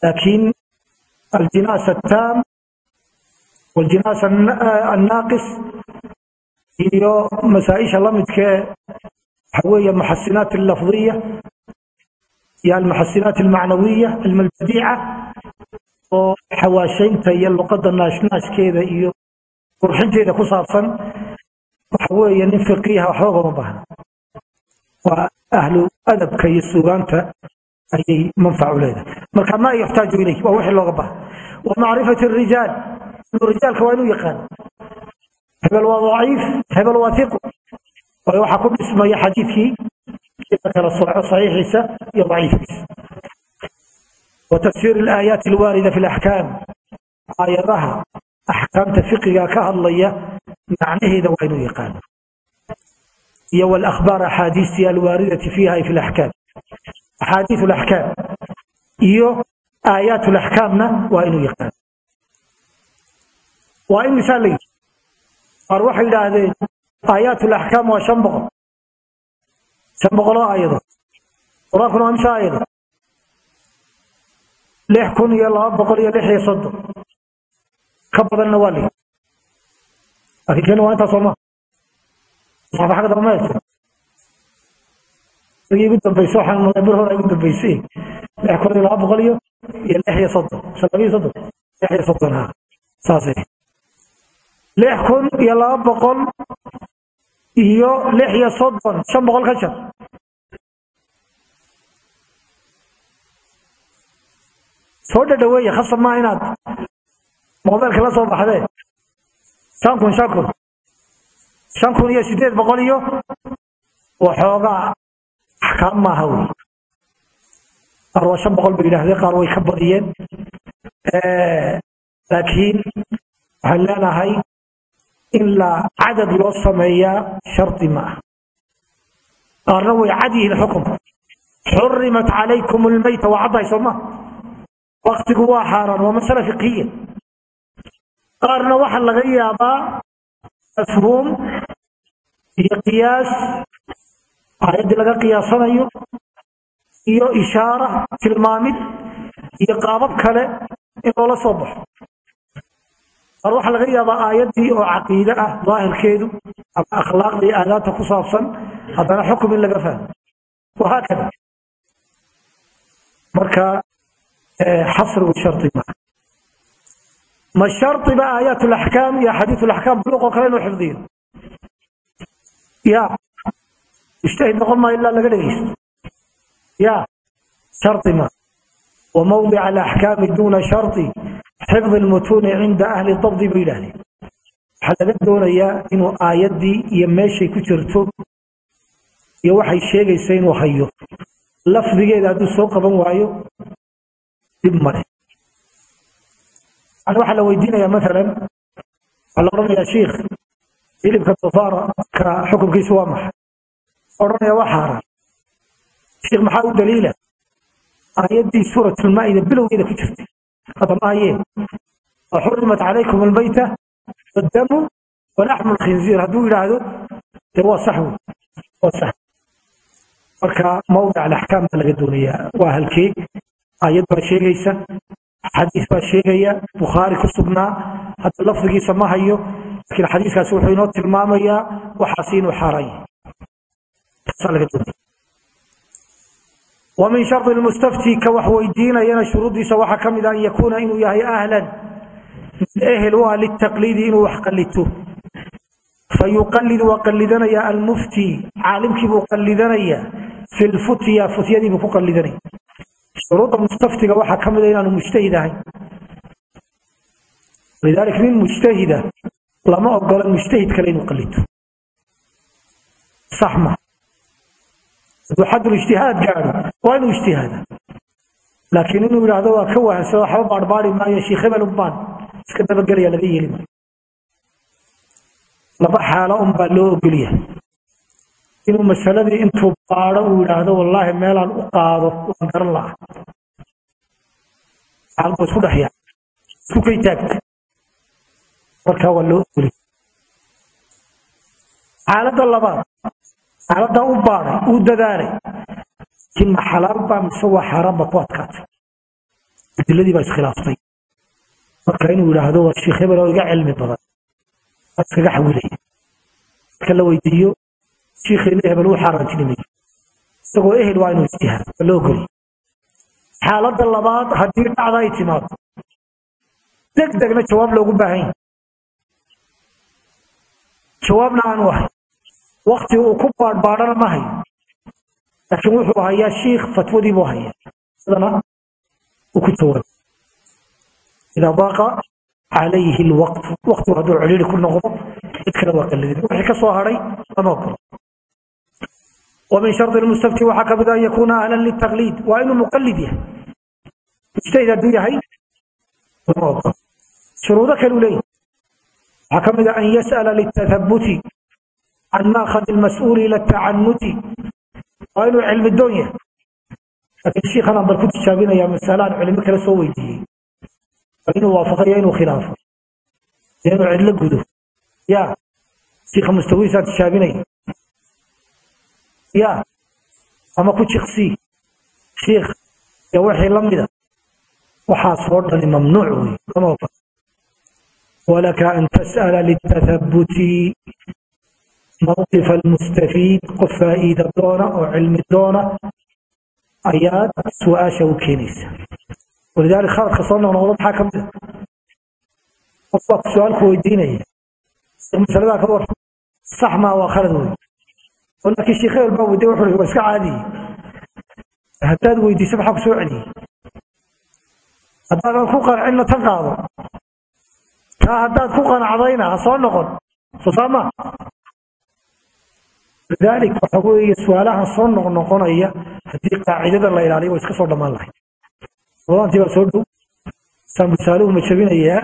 Laakiin aljinaas attaam waljinaas annaaqis iyo masaaisha lamidkee waxa weeye maxasinaat allafdiya iyo almaxasinaat almacnawiya cilm albadiica oo xawaashaynta iyo luqada naashnaashkeeda iyo qurxinteeda ku saabsan waxa weeye nin fiqiiha waxba ugama baahna. Waa ahlu adabka iyo sugaanta ayay manfac u leedahay. Marka ma yuxtaaju ilayh waa wixii looga baha wa macrifati rijaal. Rijaalka waa inuu yaqaan hebel waa daciif hebel waa iqu waayo waxaa ku dhismaya xadiidkii la kala sooco saxiixiisa iyo daciifkiisa. Wa tafsiir alaayaati alwaarida fi alaxkaam aayadaha axkaamta fiqiga ka hadlaya macnaheeda waa inuu yaqaan. Iyo walakhbaar axaadiistii alwaaridati fiiha ay fi laxkaam axaadiis laxkaam iyo aayaat laxkaamna waa inuu yaqaan. Waa in misaal la qaar waxay yidhaahdeen aayaat waa shan boqol. Shan boqoloo aayadood qur'aankuna waa mise aayadood lix kun iyo laba boqol iyo lix iyo soddon. Ka badanna waa layidhi laakiin keena waa intaas sooma saxba xagga dambe isagii ugu dambaysa waxaan muday bir ugu dambaysay lix kun iyo laba boqol iyo iyo lix iyo soddon. Shan laba soddon. Lix iyo soddon ha saasay lix kun iyo laba boqol iyo lix iyo soddon shan boqol ka jar soo dhadhaweeye khasab maa inaad mobeelka la soo baxdee? Shan kun shan kun. Shan kun iyo sideed boqol iyo? Waxoogaa axkaam maaha wey. Qaar waa shan boqol bay yidhaahdeen qaar way ka badiyeen laakiin waxaan leenahay in la cadad loo sameeyaa shardi ma ah. Qaarna way cad yihiin xukunka xurimat calaykum lmayta waa caddahay soo ma? Waktigu waa xaaraan waa masala fiqiya qaarna waxaa laga yaabaa mafhuum iyo qiyaas aayaddii laga qiyaasanayo iyo ishaara tilmaamid iyo qaabab kale in loola soo baxo mar waxaa laga yaabaa aayaddii oo caqiide ah daahirkeedu ama akhlaaqda iyo ku saabsan haddana xukum in laga fahmo. Wahaakada marka xasrigu ma. Shardiba aayaat alaxkaam iyo axaadiis alaxkaam buluuq kale inuu xifdiyo? Ya mujtahid noqon maayo ilaa laga dhegeysto ya shardi maaha wa mawdica alaxkaami duuna shardi xifd lmutuuni cinda ahli dabdi buu yidhaahdeen waxaa laga doonayaa inuu aayaddii iyo meeshay ku jirto iyo waxay sheegayso inuu hayo. Lafdigeeda hadduu soo qaban waayo dhib male n waxaa la weydiinayaa maalan waxaa la odhanayaa shiikh hilibka dofaarka xukunkiisu waa maxay? Odhanaya waa xaaraan. Shiikh maxaa u daliila? Aayaddii suuratulmaa'ida bilowgeeda ku jirtay. hadda ma hayee وحرمت عليكم الميتة والدم ولحم الخنزير هدو يراهدو هو صحو هو صحو marka mawdic alaxkaam baa laga doonayaa waa halkee aayad baa sheegaysa xadiis baa sheegaya bukhaari ku sugnaa hadda lafdigiisa ma hayo laakiin xadiiskaasi wuxuu inoo wamin shari mustafti ka wax weydiinayana shuruuddiisa waxaa ka mid a an yakuuna inuu yahay ahlan. Mid ehel u ah litaqliidi inuu wax qalito fa yuqalidu waa qalidanaya almufti caalimkiibuu qalidanayaa fi lfutya futyadiibuu ku qalidanaya shuruudda mustaftiga waxaa ka mid a inaanu mujtahid ahayn lidaalika nin mujtahida lama hadduu xaddul ijtihaad gaadho waa inuu ijtihaada laakiin inuu yidhaahdo waa ka wahansado waxba baarbaari maayo sheikh hebel umbaan iska dabagelaya laga yeeli maayo laba xaalo un baa loo ogol yahay inuu masaladii intuu baadho uu yidhaahdo wallaahi meelaan u qaado waan garan laha xaalba isku dhex yaa isku kay taagta markaa waa loo ogol yahay xaaladda labaad xaaladdaa u baadhay uu dadaalay. Laakiin ma xalaal baa mise waa xaaraan baa ku adkaatay. Adiladii baa iskhilaaftay marka inuu yidhaahdo waa sheikh hebel oo iga cilmi badan. Waa iskaga xawilaya marka la weydiiyo shiikheena hebel uu xaaraantinimayo isagoo ehel waa inuu ijtihaado waa loo ogoliyay xaaladda labaad haddii dhacda ay timaado. Deg degna jawaab loogu baahan yahay. Jawaabna aanu ahay wakti uu ku baadhbaadhana ma hayo laakiin wuxuu hayaa shiikh fatwadii buu hayaa sidana uu ku jawaabay إذا ضاق عليه الوقت وقت هذا عليل كل نقطة يتكلم وقلدين وحي كصهري أما أقول ومن شرط المستفتي وحكى بدا أن يكون أهلا للتقليد وإنه مقلد اجتهد الدنيا هي أما أقول شروطك الأولين حكى an makhad masuul ila tacanuti waa inuu cilmi doon yahay laakiin shiikhanaan bal ku tijaabinaya masale culimo kale soo weydiiyey bal inuu waafaqayo inuu khilaafo inuu cidlo gudo ya shiikha mustawiisaan tijaabinaya ya ama ku jiqsii shiikh iyo wixii la mida waxaa soo mamnuuc wey walaka an tas'ala litathabuti mawqifa almustafiid qof faa'iida doona oo cilmi doona ayaad su'aasha u keenaysa walidaalika khaladka soo noqnoqdo maxaa ka mida qof baa su'aal ku weydiinaya masaladaa ka war sax maa waa khalad wey oo laakiin sheekh hebel baa weydiya wuxuu waa iska caadiye haddaad weydiiso maxaa ku soo celiyey haddaadan ku lidaalika waxaa weeye su'aalaha soo noqnoqonaya haddii qaacidada la ilaaliyo waa iska soo dhammaan lahayd. Ramadaantii baa soo dhow. Saambusaaluhu ma jabinayaa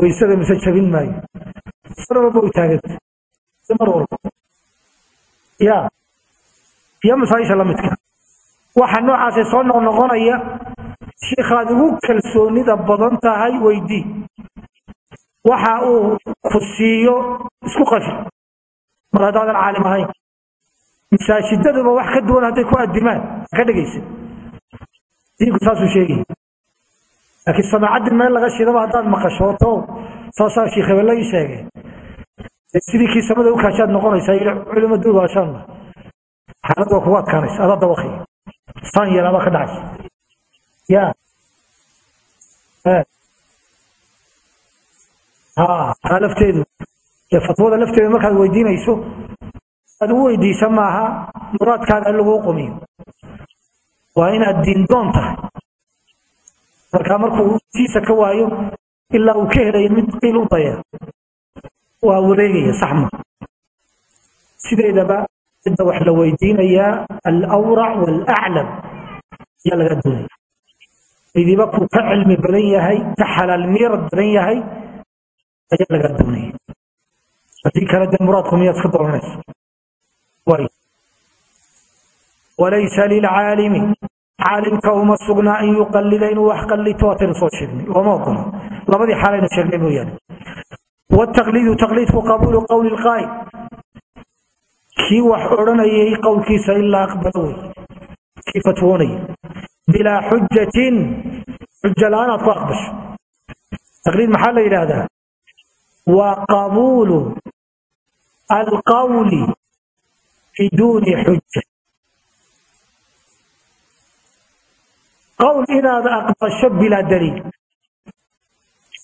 weysada mise jabin maayo. Sanababa way taaganta mar walba. Ya. Iyo masaaisha la midka. Waxa noocaasee soo noqnoqonaya shiikhaad ugu kalsoonida badan tahay weydii. Waxa uu ku siiyo isku qafi mar haddaadan caalim ahayn masaajidaduba wax ka duwan hadday ku adimaan ka dhegaysa diinku saasuu sheegay laakiin samaacaddii meel laga shidaba haddaad maqashooto saasaa sheekh hebelle ii sheegay sidii kii u kaashaad noqonaysaa culimo duubaashaan xaalad waa kugu adkaanaysa adaa dabaqi saan yeelaabaa ka dhacaysa. Ya. Ha taa lafteedu. dee fatwada lafteeda markaad weydiinayso aad u weydiisa maaha muraadkaaga in laguu qumiyo. Waa inaad diindoon tahay. Markaa markuu tiisa ka waayo ilaa uu ka helayo mid qiil u daya waa wareegaya sax ma sideedaba cidda wax la weydiinayaa alawrac waalaclam ayaa laga doonaya midiba kuu ka cilmi badan yahay ka xalaal badan yahay ayaa laga doonaya haddii kale de muraadku miyaad ka dooranaysa. Walaysa lilcaalimi caalimka uma sugnaa in yuqalida inuu wax qallito waataynu soo sheegnay. Looma ogola labadii xaalaynu sheegnay mooyaane wtaqliidu taqliidku qabuulu qowli lqaa'il kii wax odhanayay qowlkiisa ilaa aqbalo wey. Kii fatwoonaya bilaa xujatin xuja la'aan ku aqbasho. Taqliid maxaa la yidhaahdaa? Waa qabuulu القول بدون حجة قول إن هذا أقبش بلا دليل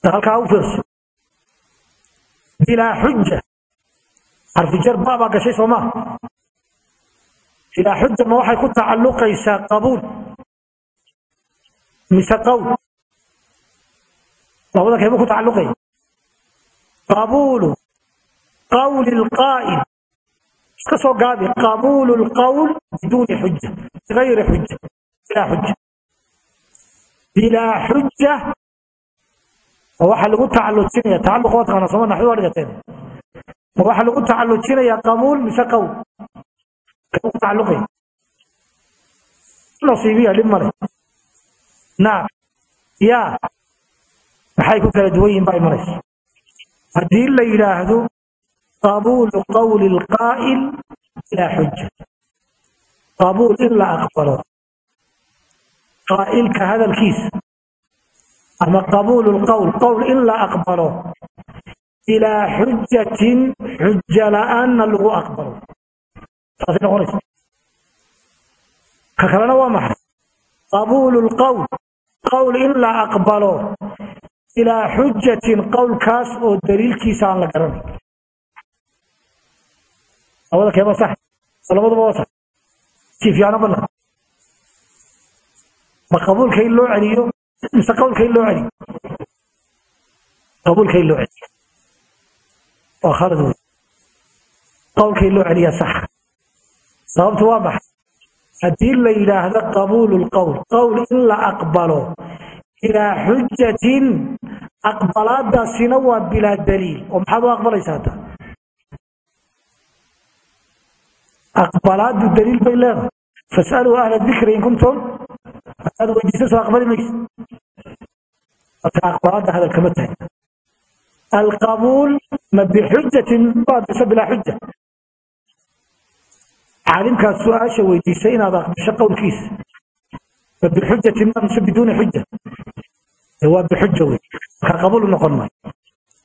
هل كاو فرس بلا حجة حرف جر بابا قشي سوما بلا حجة ما waxay ku tacalluqaysaa qabuul mise qowl labada keeba ku tacalluqay qabuulu qawli اlqaa'id iska soo gaabi qabuulu اlqawl biduuni xuja bigayri xuja bilaa xuja bilaa xuja ma waxaa lagu tacalujinaya tacalluq waa taqaana sooma naxwi waa dhigateen ma waxaa lagu tacalujinayaa qabuul mise qawl kagu tacalluqaya nasiibiya dhib male naam yaa maxay ku kala duwan yihiin baa imanaysa haddii la yidhaahdo qabuulu qawli lqaa'il bilaa xuja qabuul in la aqbalo qaa'ilka hadalkiisa ama qabuulu lqowl qowl in la aqbalo bilaa xujatin xuja la'aanna lagu aqbalo taasay noqonaysa ka kalena waa maxay qabuulu lqowl qowl in la aqbalo bilaa xujatin qowlkaas oo daliilkiisa aan la garanay labada keeba sax labadaba waa sax si fiicana ma laha ma qabuulka in loo celiyo mise qowlka in loo celiyo qabuulka in loo celiyo waa khalad wey qowlka in loo celiyaa sax sababtu waa maxay haddii la yidhaahdo qabuulu lqowl qowl in la aqbalo bilaa xujatin aqbalaadaasina waa bilaa daliil oo maxaad u aqbalaysaa taa aqbalaadu daliil bay leedahay fasaluu ahla dikri in kuntum hadaad weydiisa soo aqbali maysa marka aqbalaada hadal tahay alqabuul ma bixujatin baadisa bilaa xuja caalimkaad su'aasha weydiisay inaad aqbasho qowlkiisa ma bixujatin ma mise biduuni xuja waa bixuja wey marka qabuul noqon maayo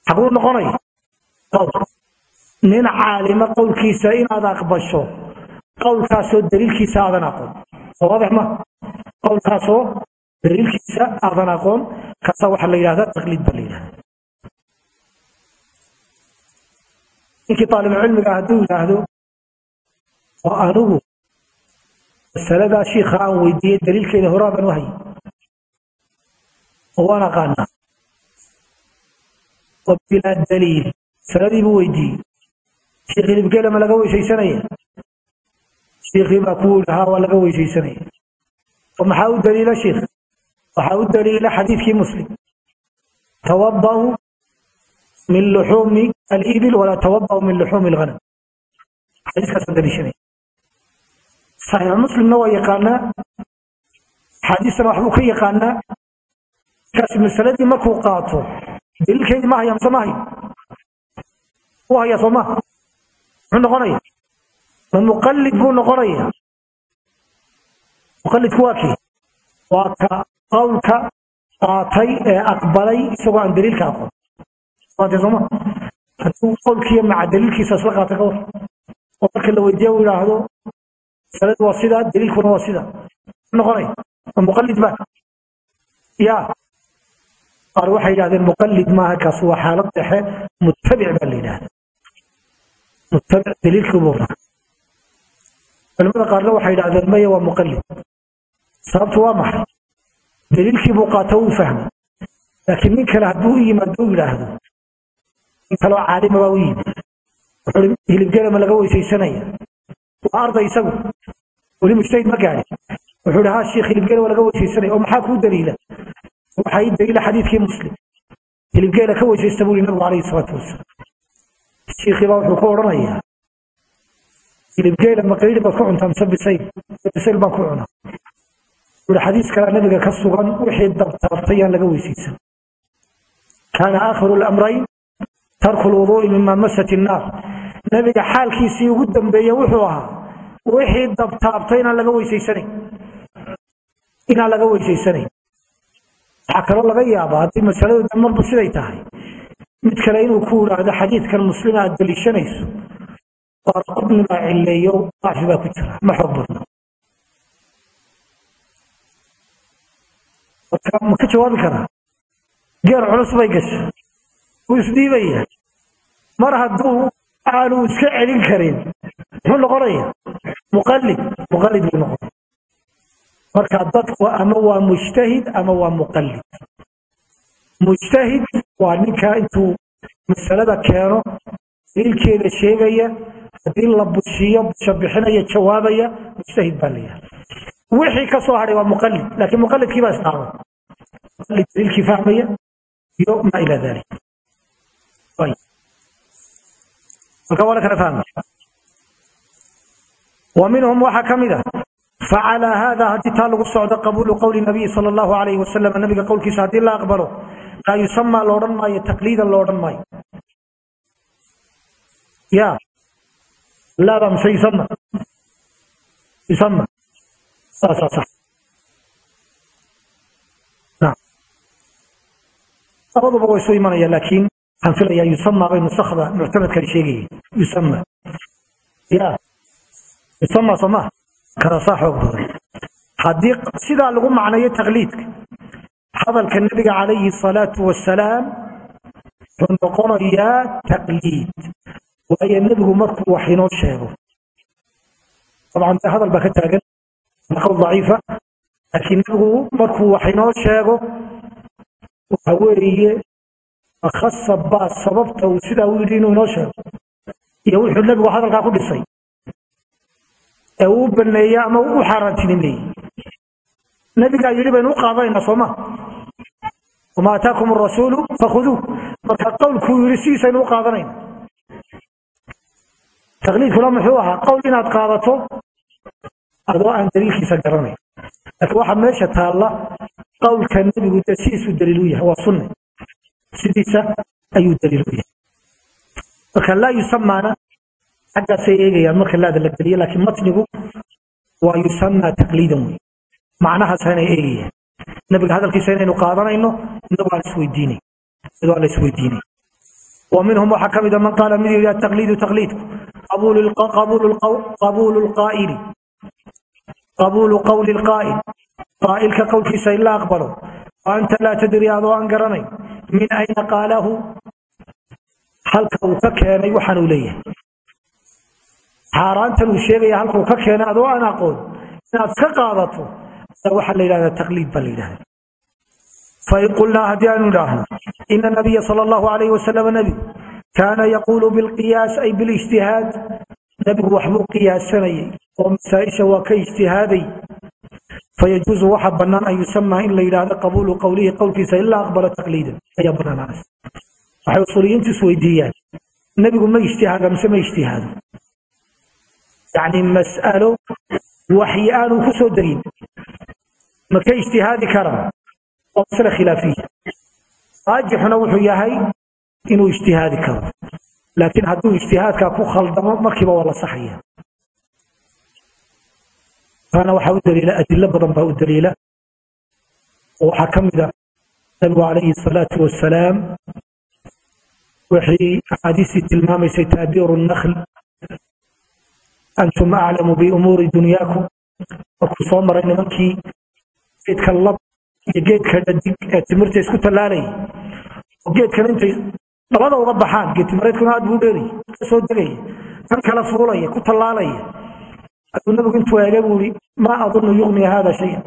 xaquu noqonaya qowl nin caalima qowlkiisa inaad aqbasho qowlkaasoo daliilkiisa aadan aqoon. Soo waadix ma qowlkaasoo daliilkiisa aadan aqoon kaasa waxaa la yidhahdaa taqliid baa la yidhahdaa ninkii taalibulcilmiga hadduu yidhaahdo oo anigu masaladaa shiikha aan weydiiyey daliilkeeda horaa baan u hayay oo waan aqaanaa oo bilaa daliil masaladii buu weydiiyey sheekh hilibgeela ma laga weysaysanaya? Sheekhii baa ku haa waa laga weysaysanaya. Oo maxaa u daliila sheekh waxaa u daliila xadiidkii muslim. Tawabau min luxuumi alibil walaa tawabau min luxuumi alghanam. Xadiiskaasaan daliishanaya. Saxiix muslimna waa yaqaanaa axaadiistana waxbuu ka yaqaanaa markaasi masaladii markuu qaato daliilkeedii ma hayaan mise ma hayo u hayaa soo maha muxuu noqonaya? Ma muqallid buu noqonaya? Muqallidku waa kii? Waa ka qowlka qaatay ee aqbalay isagoo aan daliilka aqoon. Waatee sooma hadduu qowlkiiyo maca daliilkiisa isla qaata ka war. Oo marka la weydiiye uu yidhaahdo masaladu waa sidaa daliilkuna waa sidaa. Muxuu noqonaya? Ma muqallid baa yaa qaar waxay yidhahdeen muqallid maaha kaas waa xaalad dhexe muttabic baa la yidhahda mutabic daliilkii buu raa culimada qaarna waxay yidhahdeen maya waa muqalid sababtu waa maxay daliilkii qaato uu fahmay laakiin nin kale hadduu u yimaado u yidhaahdo in kaloo caalima baa u yimi wuxuu hilibgeela ma laga weysaysanaya waa arday isagu weli mujtahid ma gaadhin wuxuu ihi ha shiikh hilibgeela waa laga weysaysanaya oo maxaa kuu daliila waxaa ii daliila xadiidkii muslim hilibgeela ka weysaysta buu yihi nabigu calayhi salaatu wasalaam shiikhii baa wuxuu ku odhanayaa hilibgeela maqayri baad ku cuntaa mise bisayl bisayl baan ku cunaa. Wuxuu xadiis kalaa nabiga ka sugan wixii dabtaabtay yaan laga weysaysan. Kaana aakhiru lamrayn tarku lwuduu'i mima masat innaar nabiga xaalkiisii ugu dambeeye wuxuu ahaa wixii dabtaabtay inaan laga weysaysanayn inaan laga weysaysanayn waxaa kaloo laga yaabaa haddii masaladu damarbu siday tahay mid kale inuu ku idhaahdo xadiidkan muslima aad daliishanayso waa qudni baa cileeyo dacfi baa ku jira ma xoog badna. Ma ka jawaabi karaa? Geer culus bay gashay wuu isdhiibaya mar hadduu aanu iska celin karin muxuu noqonaya muqallid muqallid buu noqonaya. Marka dadku ama waa mujtahid ama waa muqallid. Mujtahid waa ninkaa intuu masalada keeno dilkeeda sheegaya haddii la bushiiyo busha jawaabaya mujtahid baa layaha wixii ka soo hadhay waa muqalid laakiin muqalidkii baa isdhaawan muqalid dilkii fahmaya iyo maa ila dalik halka waa la kala fahmaya wa minhum waxaa ka mid ah facalaa haada haddii taa lagu socdo qabuulu qowli nabiyi sala allahu calayhi wasalam nabiga qowlkiisa haddii la aqbalo taa yusama lo odhan maayo. Taqliidan lo maayo. Ya. Laada mise yusama yusama saasaa sax labaduba waa isu imanaya laakiin waxaan filayaa yusama bay nusakda muctamadkani sheegayeen yusama ya. Yusama soo ma karasaa xoog badan haddii sidaa lagu macneeyo taqliidka hadalka nebiga calayhi salaatu wasalaam wuxuu noqonayaa taqliid. Waayo nebigu markuu wax inoo sheego dabcan de hadal baa ka taagan qowl daciifa laakiin nebigu markuu wax inoo sheego waxa weeye akhasab baa sababta uu sidaa u yidhi inuu inoo sheego? Iyo wuxuu nebigu hadalkaa ku dhisay ee uu baneeye ama u xaaraantinimeeyey nabigaa yidhi baynu u qaadanaynaa sooma. Wama ataakum arasuulu fakhuduu. Marka qowlkuu yidhi sidiisaynu u qaadanayna takliidkuna muxuu ahaa qowl inaad qaadato adoo aan daliilkiisa garanayn. Laakiin waxaa meesha taalla qowlka nebigu dee sidiisuu daliil u yahay waa sunne. Sidiisa ayuu daliil u yahay. Marka laa yusamaana xaggaasay eegayaan marka laada la geliyo laakiin matnigu waa yusamaa taqliidan wey macnahaasna eegayaa nabiga hadalkiisa inaynu qaadanayno inagu aan isweydiinay. Wa minhum waxaa ka mida ah man qaala mid yidhi ataqliidu taqliidku qabuulu qawli lqaa'il qaa'ilka qowlkiisa in la aqbalo wa anta laa tadri adoo aan garanayn min ayna qaalahu. Halka uu ka keenay waxaanuu leeyahay. Xaaraantan uu sheegaya halka uu ka keenay adoo aan aqoon inaad ka qaadato waxaa la yidhahdaa taqliid baa la yidhahdaa. Fain haddii aanu idhaahno ina nabiya sala allahu alayhi wasalam nebigu kaana yaquulu bilqiyaas ay bilijtihaad nebigu waxbuu qiyaasanayay oo masaa-isha waa ka ijtihaaday. Fayajuusu waxa bannaan an yusamaa in la yidhaahdo qabuulu qowlihi qowlkiisa in la aqbalo taqliidan. Ayaa bannaanaanaysa waxay usuuliyiintu isweydiiyaan nebigu ma ijtihaada mise ma ijtihaado? Yacni mas'alo waxyi aanu ku soo degin ma ka ijtihaadi karaa waa masale khilaafiya. Raajixuna wuxuu yahay inuu ijtihaadi karo. Laakiin hadduu ijtihaadkaa ku khaldamo markiiba waa la saxaya. Taana waxaa u daliila adilo badan baa u daliila. Waxaa ka mid a nabigu calayhi salaatu wasalaam wixii axaadiistii tilmaamaysay taabiiru nakhl antum aclamu biumuuri dunyaakum. Markuu soo maray nimankii geedka lab iyo geedka dhadig ee timirta isku tallaalayay oo geedkan intay dhalada uga baxaan geed timireedkuna aad buu dheeraya ka soo degaya kan kala fuulaya ku tallaalaya aduu nabigu intuu eegay buu ihi maa adunnu yugni hada shayan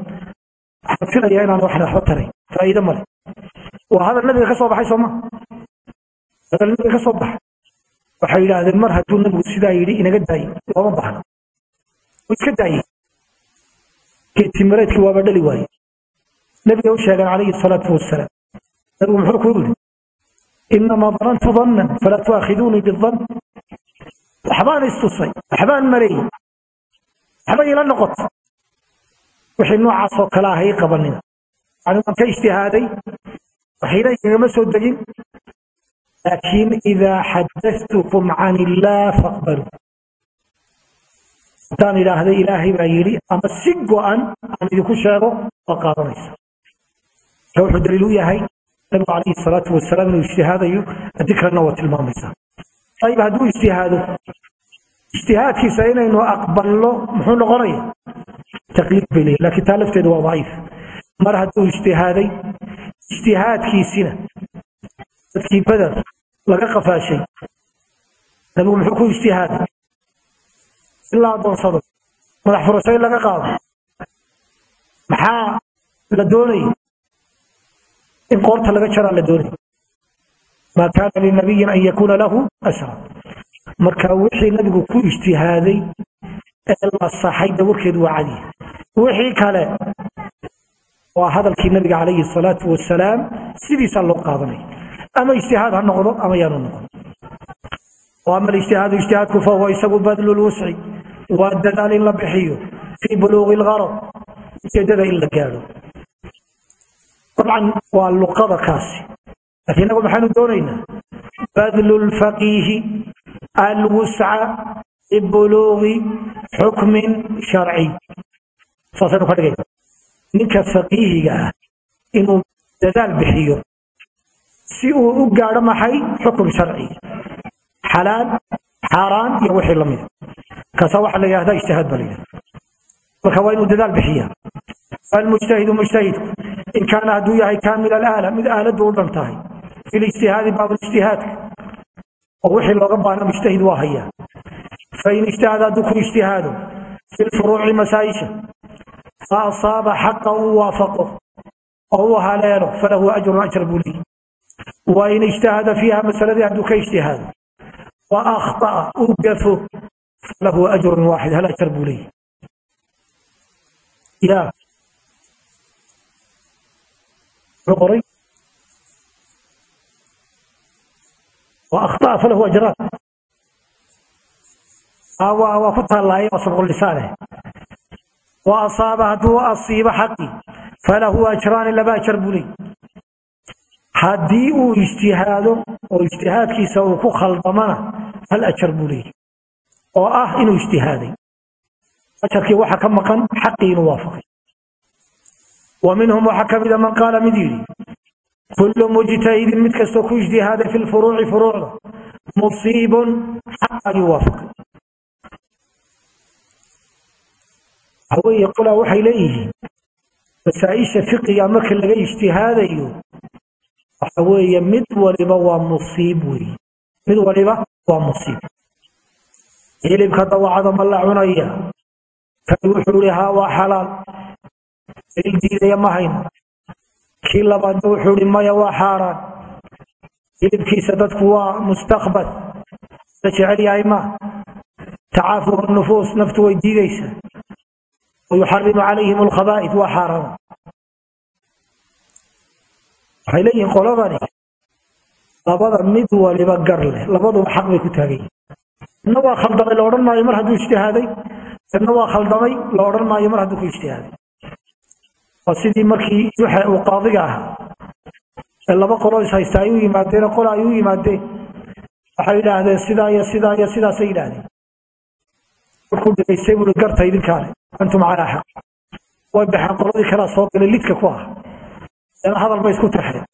waxaan filayaa inaan waxna waxba taray faa'iide male waa hadal nabiga ka soo baxay sooma hadal nabiga ka soo baxa waxay yidhaahdeen mar hadduu nabigu sidaa yidhi inaga daayo looma way iska daayeen geedtimireedkii waaba dhali waaye nabiga u sheegeen calayhi salaatu wasalaam nabigu muxuu ku yidhi inamaa danantu dannan falaa tuaakhiduunii bidan waxbaan istusay waxbaan maleeyey waxba ila noqota wixii noocaasoo kale ah ii qabanina. Yani waan ka ijtihaaday waxayna igagama soo degin. Laakiin idaa xadatukum can illaah faqbaluu. Haddaan idhaahday ilaahay baa yidhi ama si go'an aan idinku sheego waa qaadanaysa wuxuu daliil u yahay nabigu calayhi salaatu wasalaam inuu ijtihaadayo kalena waa tilmaamaysaa. Ayib hadduu ijtihaado ijtihaadkiisa inaynu aqbalno muxuu noqonaya? Taqliid bay leeyihiin laakiin taa lafteedu waa daciif. Mar hadduu ijtihaaday ijtihaadkiisina dadkii beder laga qafaashay nabigu muxuu ku ijtihaaday? In adoonsado madax furasho in laga qaado. Maxaa la doonaya in qoorta laga jaraa la doonaya maa kaana linabiyin an yakuuna lahu asra. Marka wixii nabigu ku ijtihaaday ee la saxay dawarkeedu waa cadiya wixii kale waa hadalkii nabiga calayhi salaatu wasalaam sidiisaa loo qaadanaya ama ijtihaad ha noqdo ama yaanu noqon. Ama ijtihaadu ijtihaadku fahuwa isagu badlu lwusci waa dadaal in la bixiyo fii buluuqi lgarad ujeedada in la gaadho dabcan waa luqada kaasi. Laakiin inagu maxaanu doonaynaa? Badlu lfaqiihi alwusca bibuluuqi xukmin sharciy saasaynu ka dhigayna ninka faqiihiga ah inuu dadaal bixiyo si uu u gaadho maxay xukun sharci. Xalaal xaaraan iyo wixii la mida kaasaa waxaa la yidhahdaa ijtihaad baa la yidhahda marka waa inuu dadaal bixiya almujtahidu mujtahidku in kaana hadduu yahay kaamil alaala mid aaladdu u dhan tahay fi lijtihaadi baabulijtihaadka oo wixii looga baahna mujtahid waa hayaa fain ijtahada hadduu ku ijtihaado fi lfuruuci masaa'isha fa asaaba xaqa uu waafaqo oo uu haleelo falahu ajrun ajr buu leeyi wain ijtahada fiiha masaladii hadduu ka ijtihaado wa akhطa'a uu gafo falahu ajrun waaxid hal ajar buu leeyi ajraan waa ku taallaaye waa sabqulisaane wa asaaba hadduu asiibo xaqi falahu ajraani laba ajar buu leeyi haddii uu ijtihaado oo ijtihaadkiisa uu ku khaldamana hal ajar buu leeyahy oo ah inuu ijtihaaday ajarkii waxa ka wa minhum waxaa ka mida man qaala mid yidhi kullu mujtahidin mid kastoo ku ijtihaaday fi lfuruuci furuucda musiibun xaq ayuu waafaqay waxaweye qolaa waxay leeyihiin masaa-isha fiqiga marka laga ijtihaadayo waxa weeye mid waliba waa musiib weeye mid waliba waa musiib hilibka dawacada ma la cunaya kani wuxuu ihi haa waa xalaal daliil diidaya ma hayno. Kii labaadna wuxuu ihi maya waa xaaraan. Hilibkiisa dadku waa mustaqbal. La jecel yahay ma? Tacaafuq nufuus naftu way diidaysaa. Wayuxarimu calayhim alkhabaa'id waa xaaraan. Waxay leeyihiin qoladani labada mid waliba gar leh labaduba xaq bay ku taagan yihiin midna waa khaldamay la odhan maayo mar hadduu ijtihaaday. Midna waa khaldamay la odhan maayo mar hadduu ku ijtihaaday waa sidii markii juxa uu qaadiga ahaa ee laba qolo is haysta ay u yimaadeen qola ay u yimaadeen. Waxay yidhaahdeen sidaa iyo sidaa iyo sidaasay yidhaahdeen. Markuu dhegaystay buui garta idinkaale antum calaa xaq. Way baxeen qoladii kalaa soo galay lidka ku ah. Dana hadal bay isku tirxeen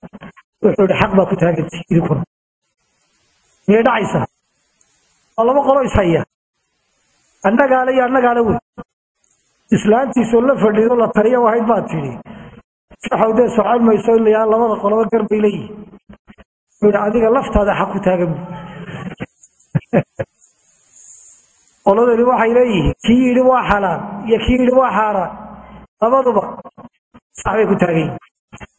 wuxuu ihi xaq baa ku taaganti idinkuna miyay dhacaysaa? Waa laba qolo ishaya annagaale iyo annagaale wey islaantiisoo la fadhiido la taliya wahayd baad tidhi. Saxow dee socon mayso ilayaa labada qoloba gar bay leeyihiin wuxuu adiga laftaada xaq ku taagan qoladani waxay leeyihiin kii yidhi waa xalaal iyo kii yidhi waa xaaraan. Labaduba sax bay ku taagan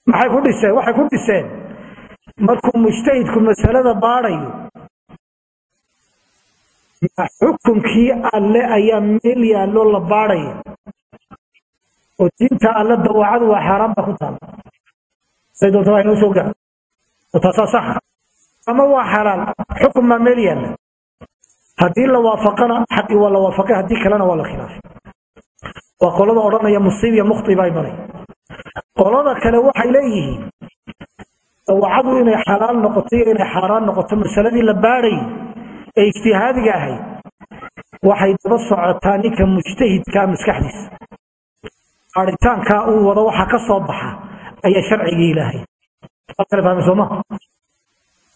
maxay ku dhiseen? Waxay ku dhiseen markuu mujtahidku masalada baadhayo xukunkii alle ayaa meel yaallo la baadhaya oo diinta alle dawacadu waa xaaraan baa ku taala say doonta waa inoo soo gaaro oo taasaa saxa ama waa xalaal xukun baa meel yaalla haddii la waafaqana xaqii waa la waafaqay haddii kalena waa la khilaafay. Waa qolada odhanaya musiib iyo mukhti baa imanaya qolada kale waxay leeyihiin dawacadu inay xalaal noqoto iyo inay xaaraan noqoto masaladii la baadhayay ee ijtihaadiga ahayd waxay daba socotaa ninka mujtahidkaa maskaxdiisa. Baadhitaankaa uu wado waxa ka soo baxa ayaa sharcigii ilaahay. Sooma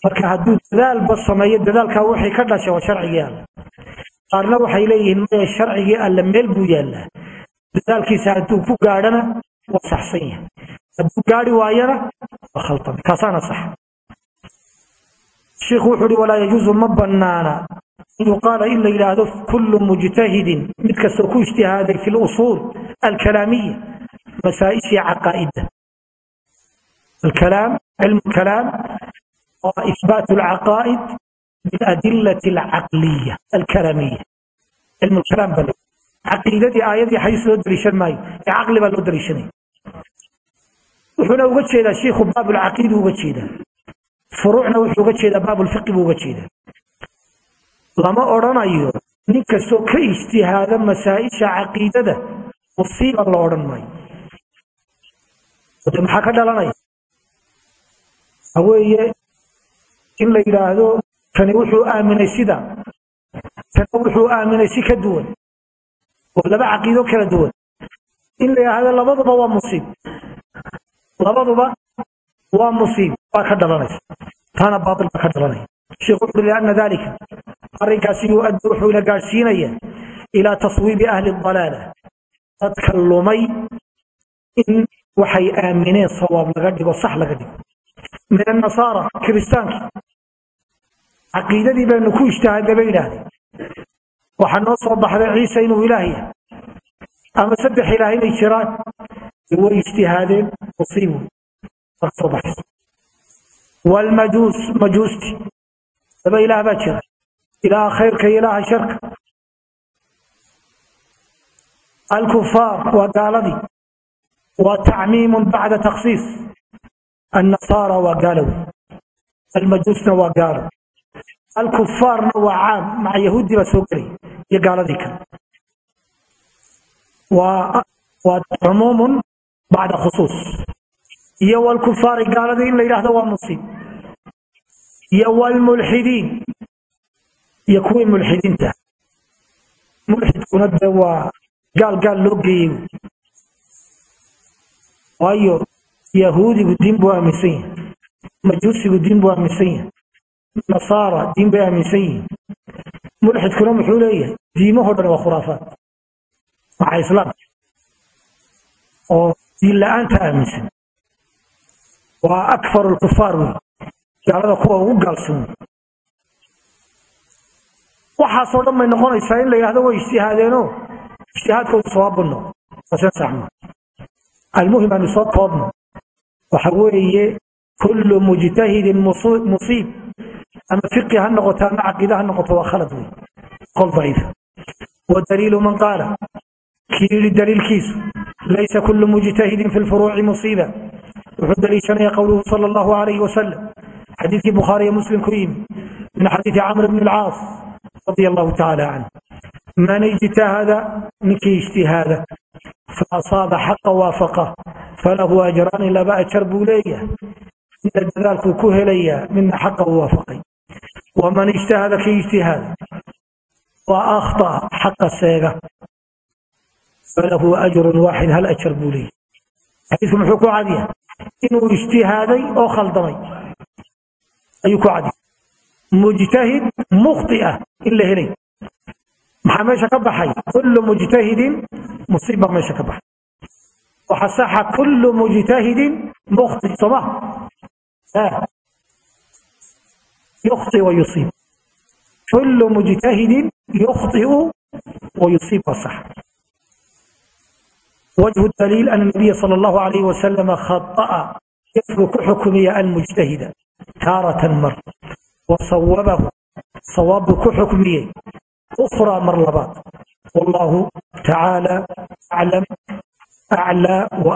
marka hadduu dadaalba sameeyo dadaalkaa wixii ka dhashay waa sharcigii alle qaarna waxay leeyihiin maya sharcigii alle meel buu yaallaa. Dadaalkiisa hadduu ku gaadhana waa saxsan yahay. Hadduu gaadhi waayana waa khaldan. Kaasaana sax shiikhu wuxuu uhi walaa yajuusu ma bannaana an yuqaala in la yidhaahdo kullu mujtahidin mid kastoo ku ijtihaaday fi lusuul alkalaamiya masaa'ishii caqaa'idda الكلام علم الكلام وإثبات العقائد بالأدلة العقلية الكلامية علم الكلام بل عقيدتي آياتي حيث لو دريشن ماي عقل بل لو دريشن وحنا وقت شيء الشيخ باب العقيدة furuucna wuxuu uga jeedaa baabulfiqi buu uga jeedaa. Lama odrhanayo nin kastoo ka ijtihaada masaa'isha caqiidada musiiba la odhan maayo. De maxaa ka dhalanaya? Waxaweeye in la yidhaahdo kani wuxuu aaminay sida? Kana wuxuu aaminay si ka duwan? Oo laba caqiido kala duwan. In la yidhaahdo labaduba waa musiib. Labaduba waa musiib waa ka dhalanaysa. Taana baatil baa ka dhalanaya sheekh wuxuu lianna dalika arrinkaasi yuaddi wuxuuna gaadhsiinaya ilaa taswiibi ahli dalaala. Dadka lumay in waxay aamineen sawaab laga dhigo sax laga dhigo. Min annasaara kiristaankii caqiidadii baynu ku ijtihaadna bay idhaahdeen waxaa noo soo baxday ciise inuu ilaah yahay. Ama saddex ilaahay bay jiraan. Way ijtihaadeen musiib wey صبح والمجوس مجوستي تبا إله بشر إله خير كي إله شرك الكفار وقال وتعميم بعد تخصيص النصارى وقالوا المجوس وقالوا الكفار وعام مع يهود بسوقري يقال ذيك وعموم بعد خصوص iyo wlkufaari gaalada in la yidhaahdo waa musiib iyo wlmulxidiin iyo kuwii mulxidiinta mulxidkuna dee waa gaal gaal loo geeyey. Waayo yahuudigu diin buu aaminsan yahay majuusigu diin buu aaminsan yahay nasaara diin bay aaminsan yihiin mulxidkuna muxuu leeyahay diimahoo dhan waa khuraafaad. Waxaa islaamka oo diin la'aanta aaminsan waa akfaru lkufaar wey gaalada kuwa ugu gaalsan. Wey waxaasoo dhan bay noqonaysaa in la yidhahdo way ijtihaadeenoo ijtihaadkoodu sawaabunno asen saxma almuhim aanu soo koobno waxa weeye kullu mujtahidin musiib. Ama fiqi ha noqoto ama caqiida ha noqoto waa khalad wey qol daciifa wadaliilu man qaala. Kii yidhi daliilkiisu laysa kullu mujtahidin fi lfuruuci musiiba wuxuu daliishanaya qowluhu sala allahu alayhi wasalam xadiidkii bukhaariye muslim ku yimi min xadiidi camr bni alcaas radia allahu tacaala canh man ijtahada ninkii ijtihaada فأصاب حق وافقه فله أجران لبا أجر بوليه إن ذلك كهليا من حق وافقي ومن اجتهد في اجتهاد وأخطأ حق السيغة فله أجر واحد هل أجر بوليه حديث محوكو عادية إنه اجتهادي أو خلطمي أيكو عادي مجتهد مخطئة إلا هلي maxaa meesha ka baxay kullu mujtahidin musiiba meesha ka baxay waxa saxa kullu mujtahidin mukhti soma يخطئ ويصيب كل مجتهد يخطئ ويصيب صح وجه الدليل أن النبي صلى الله عليه وسلم خطأ يترك حكمي المجتهد taaratan mar wasawabahu sawaab buu ku xukmiyey ukhraa mar labaad wallahu tacaala aclam aclaa wa